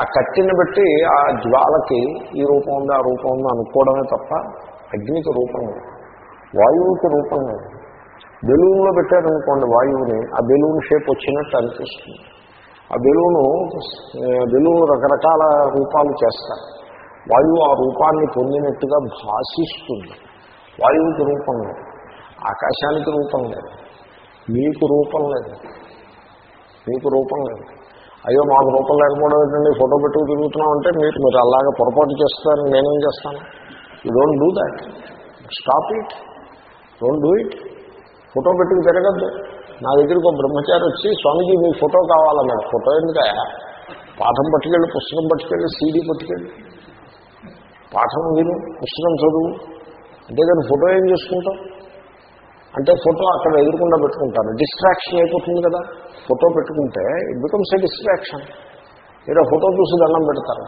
ఆ కట్టెని బట్టి ఆ జ్వాలకి ఈ రూపం ఉంది ఆ రూపం ఉంది అనుకోవడమే తప్ప అగ్నికి రూపం లేదు. వాయువుకి రూపం లేదు. బెలూన్లో పెట్టారనుకోండి వాయువుని ఆ బెలూన్ షేప్ వచ్చినట్టు అనిపిస్తుంది. ఆ బెలూను బెలూన్ రకరకాల రూపాలు చేస్తారు. వాయువు ఆ రూపాన్ని పొందినట్టుగా భాషిస్తుంది. వాయువుకి రూపం లేదు. ఆకాశానికి రూపం లేదు. మీకు రూపం లేదు. మీకు రూపం లేదు. అయ్యో మాకు రూపం లేకపోవడం ఏంటండి? ఫోటో పెట్టుకు తిరుగుతున్నాం అంటే మీరు మీరు అలాగే పొరపాటు చేస్తారని నేనేం చేస్తాను? You don't do that stop it don't do it photo పెట్టుకు తిరగద్దు నా దగ్గరికి ఒక బ్రహ్మచారి వచ్చి స్వామీజీ మీ ఫోటో కావాలన్నాడు. ఫోటో ఎందుక పాఠం పట్టుకెళ్ళి పుస్తకం పట్టుకెళ్ళి సీడీ పట్టుకెళ్ళి. పాఠం విను పుస్తకం చదువు. అంతేగాని ఫోటో ఏం చేసుకుంటాం అంటే ఫోటో అక్కడ ఎదురకుండా పెట్టుకుంటారు డిస్ట్రాక్షన్ అయిపోతుంది కదా. ఫోటో పెట్టుకుంటే ఇట్ బికమ్స్ ఏ డిస్ట్రాక్షన్ మీరు ఫోటో చూసి దండం పెడతారు.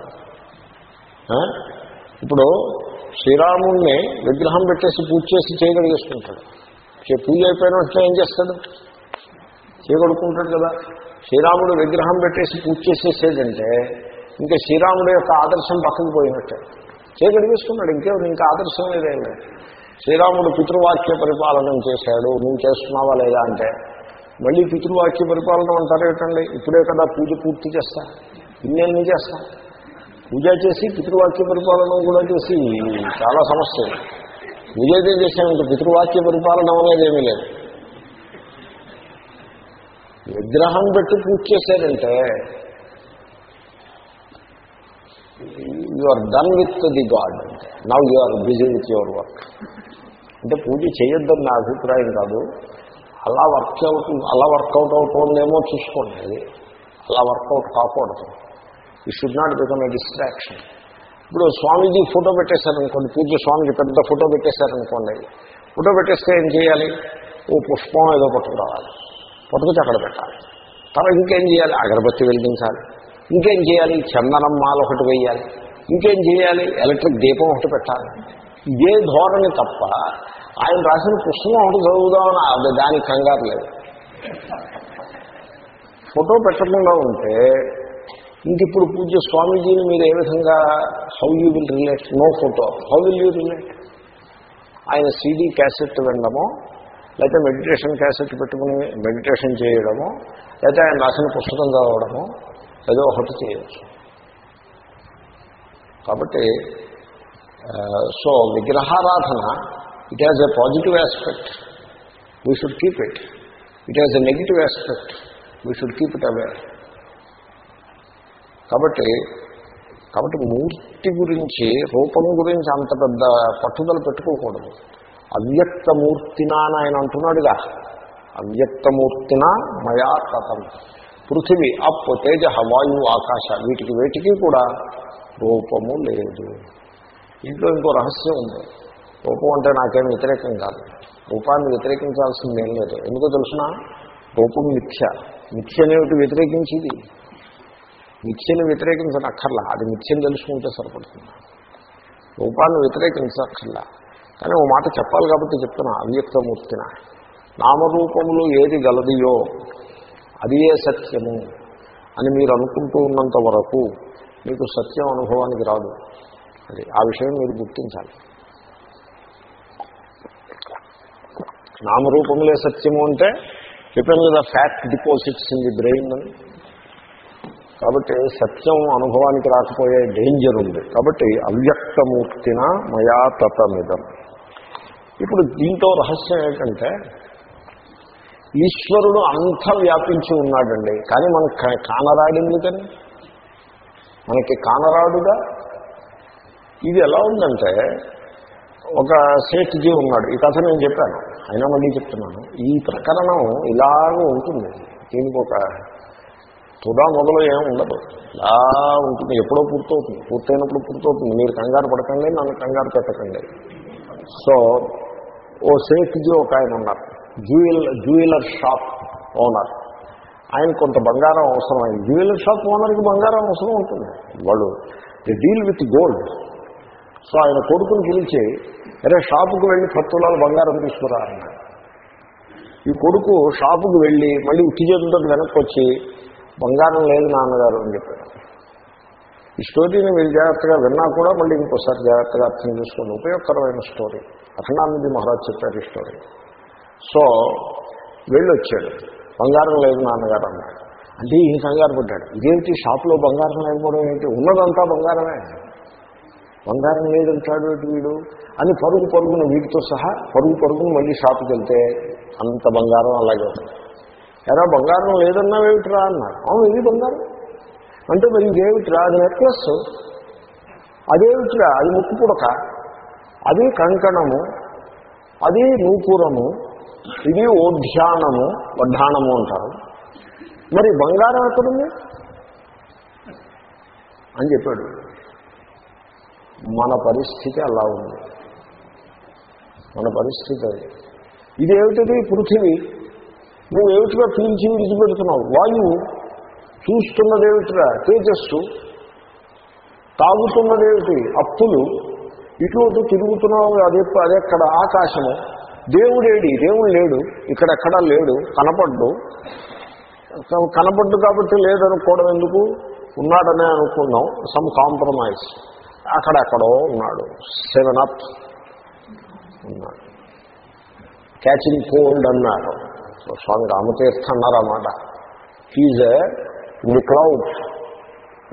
ఇప్పుడు శ్రీరాముణ్ణి విగ్రహం పెట్టేసి పూజ చేసి చేయగలిగేసుకుంటాడు. పూజ అయిపోయిన ఏం చేస్తాడు? చేయగలుగుకుంటాడు కదా. శ్రీరాముడు విగ్రహం పెట్టేసి పూజ చేసేసేదంటే ఇంకా శ్రీరాముడు యొక్క ఆదర్శం పక్కకు పోయినట్టే. చేయగలిగేసుకున్నాడు ఇంకే ఇంకా ఆదర్శం లేదేం లేదు శ్రీరాముడు పితృవాక్య పరిపాలన చేశాడు నువ్వు చేస్తున్నావా లేదా? అంటే మళ్ళీ పితృవాక్య పరిపాలన అంటారు ఏంటండి ఇప్పుడే కదా పూజ పూర్తి చేస్తా. ఇన్నేళ్ళు చేస్తా పూజ చేసి పితృవాక్య పరిపాలన కూడా చేసి చాలా సమస్య. పూజ అయితే పితృవాక్య పరిపాలన అనేది ఏమీ లేదు. విగ్రహం పెట్టి పూజ చేశారంటే you are done with the God అంటే now you are busy with your work అంటే పూజ చేయొద్దని నా అభిప్రాయం కాదు. అలా వర్కౌట్ అలా వర్కౌట్ అవుతుందేమో చూసుకోండి. అలా వర్కౌట్ కాకూడదు. ఈ should not become a distraction ఇప్పుడు స్వామీజీ ఫోటో పెట్టేశారనుకోండి పూజ స్వామికి పెద్ద ఫోటో పెట్టేశారనుకోండి ఫోటో పెట్టేస్తే ఏం చేయాలి? ఓ పుష్పం ఏదో పట్టుకురావాలి పట్టుకొచ్చి అక్కడ పెట్టాలి. తర్వాత ఇంకేం చేయాలి? అగరబత్తి వెలిగించాలి. ఇంకేం చేయాలి? చందనం మాల ఒకటి వేయాలి ఇంకేం చేయాలి? ఎలక్ట్రిక్ దీపం ఒకటి పెట్టాలి. ఇదే ధోరణి తప్ప ఆయన రాసిన పుస్తకం ఒకటి చదువుదామని అది దానికి కంగారు లేదు. ఫోటో పెట్టకుండా ఉంటే ఇంక ఇప్పుడు పూజ స్వామీజీని మీరు ఏ విధంగా how you will relate no photo how will you relate ఆయన సీడీ క్యాసెట్ వినడమో లేకపోతే మెడిటేషన్ క్యాసెట్ పెట్టుకుని మెడిటేషన్ చేయడము లేకపోతే ఆయన రాసిన పుస్తకం చదవడము ఏదో ఒకటి చేయొచ్చు. కాబట్టి సో విగ్రహారాధన it has a positive aspect we should keep it it has a negative aspect we should keep it aware కాబట్టి కాబట్టి మూర్తి గురించి రూపం గురించి అంత పెద్ద పట్టుదల పెట్టుకోకూడదు. అవ్యక్తమూర్తినా అని ఆయన అంటున్నాడుగా. అవ్యక్తమూర్తిన మయా కథం. పృథివీ అప్ తేజ వాయువు ఆకాశ వీటికి వేటికి కూడా రూపము లేదు. ఇంట్లో ఇంకో రహస్యం ఉంది. రూపం అంటే నాకేం వ్యతిరేకం కాదు. రూపాన్ని వ్యతిరేకించాల్సింది ఏం లేదు. ఎందుకో తెలుసిన? రూపం మిథ్య. మిథ్య అనేవి వ్యతిరేకించింది. మిథ్యను వ్యతిరేకించనక్కర్లా. అది మిథ్యను తెలుసుకుంటే సరిపడుతుంది. రూపాన్ని వ్యతిరేకించక్కర్లా కానీ ఓ మాట చెప్పాలి కాబట్టి చెప్తున్నా అవ్యక్తమూర్తిన. నామరూపములు ఏది గలదియో అది ఏ సత్యము అని మీరు అనుకుంటూ ఉన్నంత వరకు మీకు సత్యం అనుభవానికి రాదు. అది ఆ విషయం మీరు గుర్తించాలి. నామరూపములే సత్యము అంటే చెప్పాను కదా fact deposits in the brain అని కాబట్టి సత్యం అనుభవానికి రాకపోయే డేంజర్ ఉంది. కాబట్టి అవ్యక్తమూర్తిన మయా తతమిదం ఇప్పుడు దీంతో రహస్యం ఏంటంటే ఈశ్వరుడు అంత వ్యాపించి ఉన్నాడండి. కానీ మనకు కానరాడు కానరాడింది కానీ? మనకి కానరాడుగా? ఇది ఎలా ఉందంటే ఒక సేట్జీ ఉన్నాడు. ఈ కథ నేను చెప్పాను. అయినా మళ్ళీ చెప్తున్నాను. ఈ ప్రకరణం ఇలాగ ఉంటుంది. దీనికి ఒక తుదా మొదలు ఏం ఉండదు. ఇలా ఉంటుంది. ఎప్పుడో పూర్తవుతుంది. పూర్తయినప్పుడు పూర్తవుతుంది. మీరు కంగారు పడకండి నన్ను కంగారు పెట్టకండి. సో ఓ సేట్జీ ఒక ఆయన ఉన్నారు. Jewel jeweller shop owner. ఆయన కొంత బంగారం అవసరం. అయింది జ్యువెలర్ షాప్ ఓనర్కి బంగారం అవసరం ఉంటుంది. వాళ్ళు the deal with gold. So ఆయన కొడుకుని పిలిచి అరే షాపుకు వెళ్ళి పత్తులాలు బంగారం తీసుకురా అన్నాడు. ఈ కొడుకు షాపుకు వెళ్ళి మళ్ళీ ఉత్తి వెనక్కి వచ్చి బంగారం లేదు నాన్నగారు అని చెప్పాడు. ఈ స్టోరీని మీరు జాగ్రత్తగా విన్నా కూడా మళ్ళీ ఇంకోసారి జాగ్రత్తగా అర్థం చేసుకోండి ఉపయోగకరమైన స్టోరీ. అఖండానంది మహారాజ్ చెప్పారు ఈ స్టోరీ. సో వెళ్ళొచ్చాడు బంగారం లేదు నాన్నగారు అన్నాడు. అంటే ఈయన కంగారు పడ్డాడు. ఇదేమిటి? షాప్లో బంగారం లేకపోవడం ఏంటి? ఉన్నదంతా బంగారమే. బంగారం లేదంటాడు వీడు? అని పరుగు పరుగున వీటితో సహా పరుగు పరుగును మళ్ళీ షాప్కి వెళ్తే అంత బంగారం అలాగే ఉంది ఎరా బంగారం లేదన్నావేమిట్రా అన్నారు అవును ఇది బంగారం. అంటే మరి ఇదేమిట్రా? అది నెక్లెస్ అదేమిట్రా? అది ముక్కు పుడక. అది కంకణము. అది నూపురము. ఇది ఓధ్యానము. వడ్డానము అంటారు. మరి బంగారం ఎక్కడుంది? అని చెప్పాడు. మన పరిస్థితి అలా ఉంది. మన పరిస్థితి అది. ఇదేమిటిది? పృథివీ. నువ్వు ఏమిటిగా పీల్చి విడిచిపెడుతున్నావు? వాయువు చూస్తున్నదేమిటిరా? తేజస్సు తాగుతున్నదేమిటి? అప్పులు. ఇటు అటు తిరుగుతున్నావు అదే అదెక్కడ ఆకాశము. దేవుడేడి దేవుడు లేడు. ఇక్కడెక్కడా లేడు. కనపడ్డు. కనపడ్డు కాబట్టి లేదనుకోవడం ఎందుకు? ఉన్నాడనే అనుకున్నాం. సమ్ కాంప్రమైజ్ అక్కడెక్కడో ఉన్నాడు. సెవెన్ అప్ ఉన్నాడు. క్యాచింగ్ కోల్డ్ అన్నాడు. స్వామి రామతీర్థ అన్నారు అన్నమాట he's in the clouds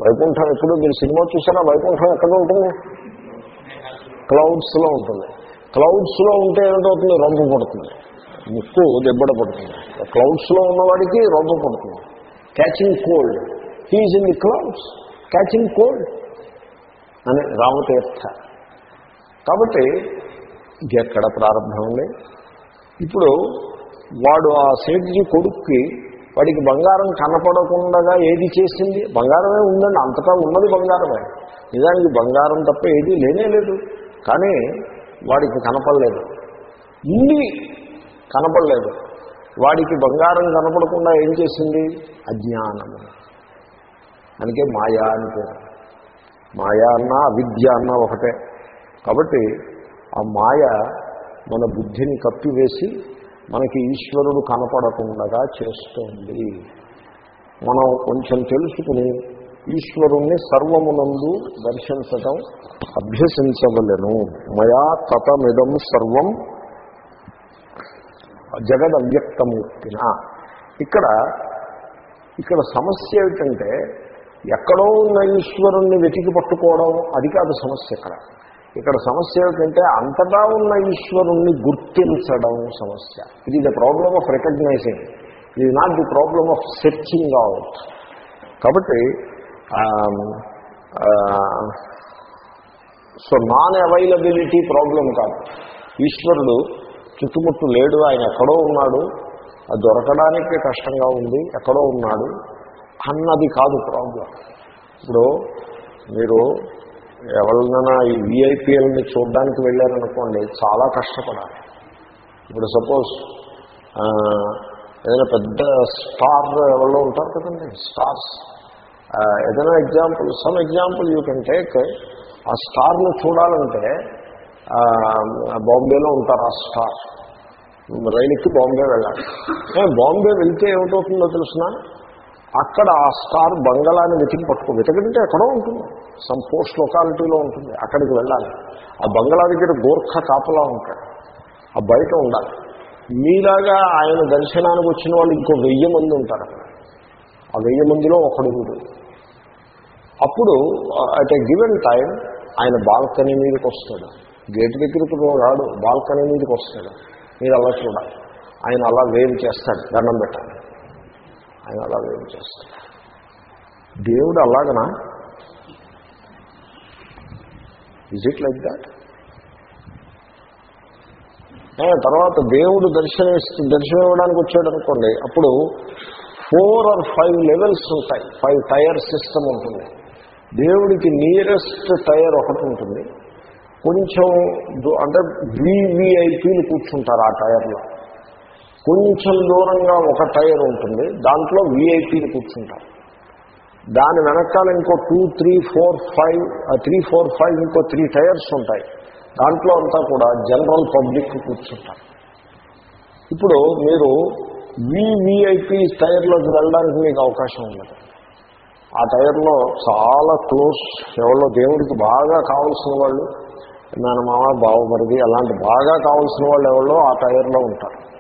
Vaikuntham ఎప్పుడు? మీరు సినిమా చూసారా? వైకుంఠం ఎక్కడ ఉంటుంది? క్లౌడ్స్లో ఉంటుంది. క్లౌడ్స్లో ఉంటే ఏమిటవుతుంది? రొంపు పడుతుంది. ముక్కు దెబ్బడ పడుతుంది. క్లౌడ్స్లో ఉన్నవాడికి రొంపు పడుతుంది. Catching cold he is in the clouds catching cold అని రామతీర్థ. కాబట్టి ఇది ఎక్కడ ప్రారంభం ఉంది ఇప్పుడు వాడు ఆ సేట్జీ కొడుక్కి వాడికి బంగారం కనపడకుండా ఏది చేసింది? బంగారమే ఉందండి అంతటా ఉన్నది బంగారమే. నిజానికి బంగారం తప్ప ఏదీ లేనే లేదు. కానీ వాడికి కనపడలేదు. ఇన్ని కనపడలేదు. వాడికి బంగారం కనపడకుండా ఏం చేసింది? అజ్ఞానము. అందుకే మాయా అని పేరు. మాయా అన్నా అవిద్య అన్నా ఒకటే. కాబట్టి ఆ మాయ మన బుద్ధిని కప్పివేసి మనకి ఈశ్వరుడు కనపడకుండా చేస్తుంది. మనం కొంచెం తెలుసుకుని ఈశ్వరుణ్ణి సర్వమునందు దర్శించటం అభ్యసించవలను. మయా తతమిదం సర్వం జగద్ అవ్యక్తమూర్తిన ఇక్కడ ఇక్కడ సమస్య ఏమిటంటే ఎక్కడో ఉన్న ఈశ్వరుణ్ణి వెతికి పట్టుకోవడం అది కాదు సమస్య ఇక్కడ. ఇక్కడ సమస్య ఏమిటంటే అంతటా ఉన్న ఈశ్వరుణ్ణి గుర్తించడం సమస్య. ఇది ద ప్రాబ్లమ్ ఆఫ్ రికగ్నైజింగ్ ఇది not the problem of searching out కాబట్టి సో నాన్ అవైలబిలిటీ ప్రాబ్లం కాదు. ఈశ్వరుడు చుట్టుముట్టు లేడు ఆయన ఎక్కడో ఉన్నాడు అది దొరకడానికి కష్టంగా ఉంది ఎక్కడో ఉన్నాడు అన్నది కాదు ప్రాబ్లం ఇప్పుడు మీరు ఎవరినైనా ఈ విఐపీఎల్ని చూడడానికి వెళ్ళారనుకోండి చాలా కష్టపడాలి. ఇప్పుడు సపోజ్ ఏదైనా పెద్ద స్టార్ ఎవరో ఉంటారు కదండి స్టార్స్. ఏదైనా example some example you can take. ఆ స్టార్ను చూడాలంటే బాంబేలో ఉంటారు ఆ స్టార్. రైలుకి బాంబే వెళ్ళాలి. బాంబే వెళ్తే ఏమిటవుతుందో తెలిసిన? అక్కడ ఆ స్టార్ బంగళాన్ని వెతికి పట్టుకో వెతకంటే ఎక్కడో ఉంటుంది. సమ్ పోస్ట్ లొకాలిటీలో ఉంటుంది. అక్కడికి వెళ్ళాలి. ఆ బంగళా దగ్గర గోర్ఖ కాపలా ఉంటాడు. ఆ బయట ఉండాలి. మీలాగా ఆయన దర్శనానికి వచ్చిన వాళ్ళు ఇంకో వెయ్యి మంది ఉంటారు అక్కడ. ఆ వెయ్యి మందిలో ఒకడు అప్పుడు అట్ ఏ గివెన్ టైం ఆయన బాల్కనీ మీదకి వస్తాడు. గేట్ దగ్గరికి రాడు. బాల్కనీ మీదకి వస్తాడు. మీరు అలా చూడాలి. ఆయన అలా వేవ్ చేస్తాడు. దండం పెట్టాలి. ఆయన అలా చేస్తాడు దేవుడు అలాగనా? ఇజ్ ఇట్ లైక్ దాట్ తర్వాత దేవుడు దర్శనం దర్శనం ఇవ్వడానికి వచ్చాడు అనుకోండి అప్పుడు ఫోర్ ఆర్ ఫైవ్ లెవెల్స్ ఉంటాయి. ఫైవ్ టైర్ సిస్టమ్ ఉంటుంది. దేవుడికి నియరెస్ట్ టైర్ ఒకటి ఉంటుంది. కొంచెం అంటే వివిఐపీలు కూర్చుంటారు ఆ టైర్లో. కొంచెం దూరంగా ఒక టైర్ ఉంటుంది. దాంట్లో విఐపీలు కూర్చుంటారు. దాని వెనకాల ఇంకో two three four five three four five ఇంకో త్రీ టైర్స్ ఉంటాయి. దాంట్లో అంతా కూడా జనరల్ పబ్లిక్ కూర్చుంటారు. ఇప్పుడు మీరు వివిఐపీ టైర్లోకి వెళ్ళడానికి మీకు అవకాశం ఉండదు. ఆ టైర్లో చాలా క్లోజ్ ఎవరో దేవుడికి బాగా కావాల్సిన వాళ్ళు మేనమామ బావమరిది అలాంటి బాగా కావాల్సిన వాళ్ళు ఎవరో ఆ టైర్లో ఉంటారు.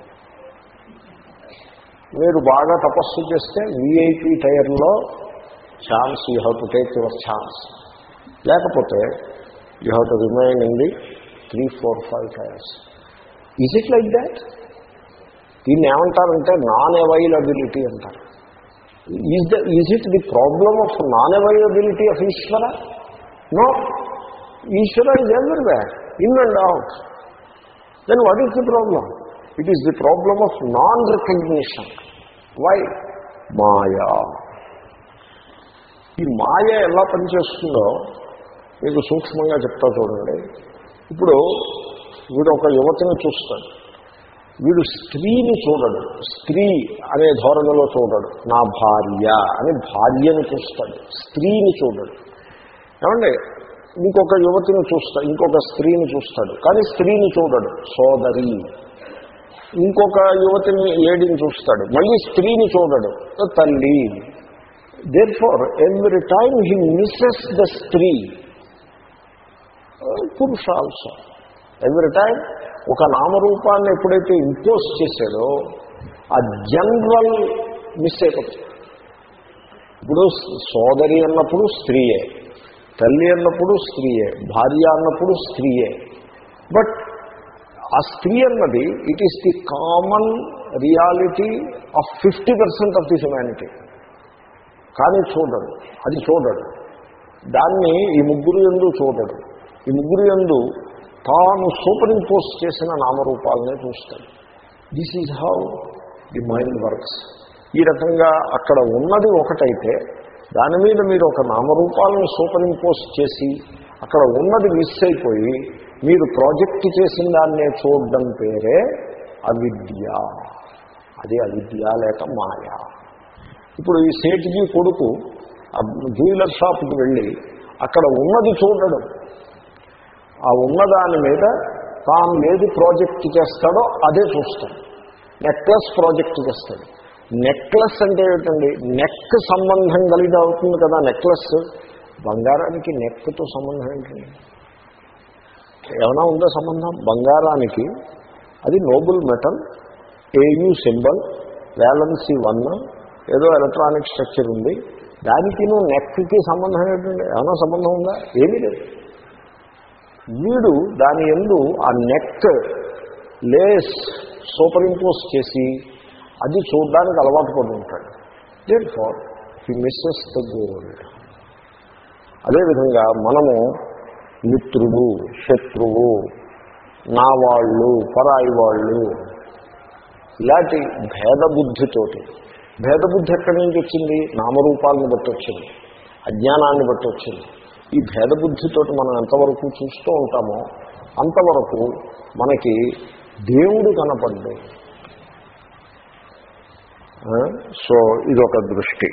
మీరు బాగా తపస్సు చేస్తే VIP టైర్లో chance you have to take your chance లేకపోతే you have to remain in the three four five tiers is it like that దీన్ని ఏమంటారంటే నాన్ అవైలబిలిటీ అంటారు. Is the is it the problem of non availability of Ishwara no Ishwara is everywhere in and out then what is the problem it is the problem of non recognition why maya ఈ మాయ ఎలా పనిచేస్తుందో మీకు సూక్ష్మంగా చెప్తా చూడండి. ఇప్పుడు వీడు ఒక యువతిని చూస్తాడు. వీడు స్త్రీని చూడడు. స్త్రీ అనే ధోరణిలో చూడడు. నా భార్య అని భార్యను చూస్తాడు. స్త్రీని చూడడు. ఏమండి? ఇంకొక యువతిని చూస్తాడు ఇంకొక స్త్రీని చూస్తాడు. కానీ స్త్రీని చూడడు. సోదరి. ఇంకొక యువతిని లేడీని చూస్తాడు మళ్ళీ స్త్రీని చూడడు. తల్లి therefore every time he misses the స్త్రీ పురుష ఆల్సో ఎవ్రీ టైం ఒక నామరూపాన్ని ఎప్పుడైతే ఇంపోజ్ చేశాడో ఆ జనరల్ మిస్ అయిపోతుంది ఇప్పుడు సోదరి అన్నప్పుడు స్త్రీయే తల్లి అన్నప్పుడు స్త్రీయే భార్య అన్నప్పుడు స్త్రీయే. బట్ ఆ స్త్రీ అన్నది it is the common reality of fifty percent of the humanity కానీ చూడడు అది చూడడు. దాన్ని ఈ ముగ్గురు ఎందు చూడడు. ఈ ముగ్గురు ఎందు తాను సూపర్ ఇంపోజ్ చేసిన నామరూపాలనే చూస్తాడు. This is how the mind works ఈ రకంగా అక్కడ ఉన్నది ఒకటైతే దాని మీద మీరు ఒక నామరూపాలను సూపర్ ఇంపోజ్ చేసి అక్కడ ఉన్నది మిస్ అయిపోయి మీరు ప్రాజెక్ట్ చేసిన దాన్నే చూడడం పేరే అవిద్య. అది అవిద్య లేక మాయ. ఇప్పుడు ఈ సేట్జీ కొడుకు జ్యువెలర్ షాప్కి వెళ్ళి అక్కడ ఉన్నది చూడడం. ఆ ఉన్నదాని మీద తాను ఏది ప్రాజెక్ట్ చేస్తాడో అదే చూస్తాడు. నెక్లెస్ ప్రాజెక్ట్ చేస్తాడు. నెక్లెస్ అంటే ఏమిటండి? నెక్ సంబంధం కలిగి అవుతుంది కదా నెక్లెస్. బంగారానికి నెక్తో సంబంధం ఏంటండి? ఏమైనా ఉందా సంబంధం? బంగారానికి అది noble metal AU symbol valency one ఏదో ఎలక్ట్రానిక్ స్ట్రక్చర్ ఉంది. దానికి నువ్వు నెక్కి సంబంధం ఏంటండి? ఏమైనా సంబంధం ఉందా? ఏమీ లేదు. వీడు దాని ఎందు ఆ నెక్ లేస్ సూపర్ ఇంపోజ్ చేసి అది చూడడానికి అలవాటు పడి ఉంటాడు. Therefore he misses the gold అదేవిధంగా మనము మిత్రుడు శత్రువు నా వాళ్ళు పరాయి వాళ్ళు ఇలాంటి భేదబుద్ధితోటి. భేదబుద్ధి ఎక్కడి నుంచి వచ్చింది? నామరూపాలను బట్టి వచ్చింది. అజ్ఞానాన్ని బట్టి వచ్చింది. ఈ భేదబుద్ధితోటి మనం ఎంతవరకు చూస్తూ ఉంటామో అంతవరకు మనకి దేవుడు కనపడ్డాడు. సో ఇదొక దృష్టి.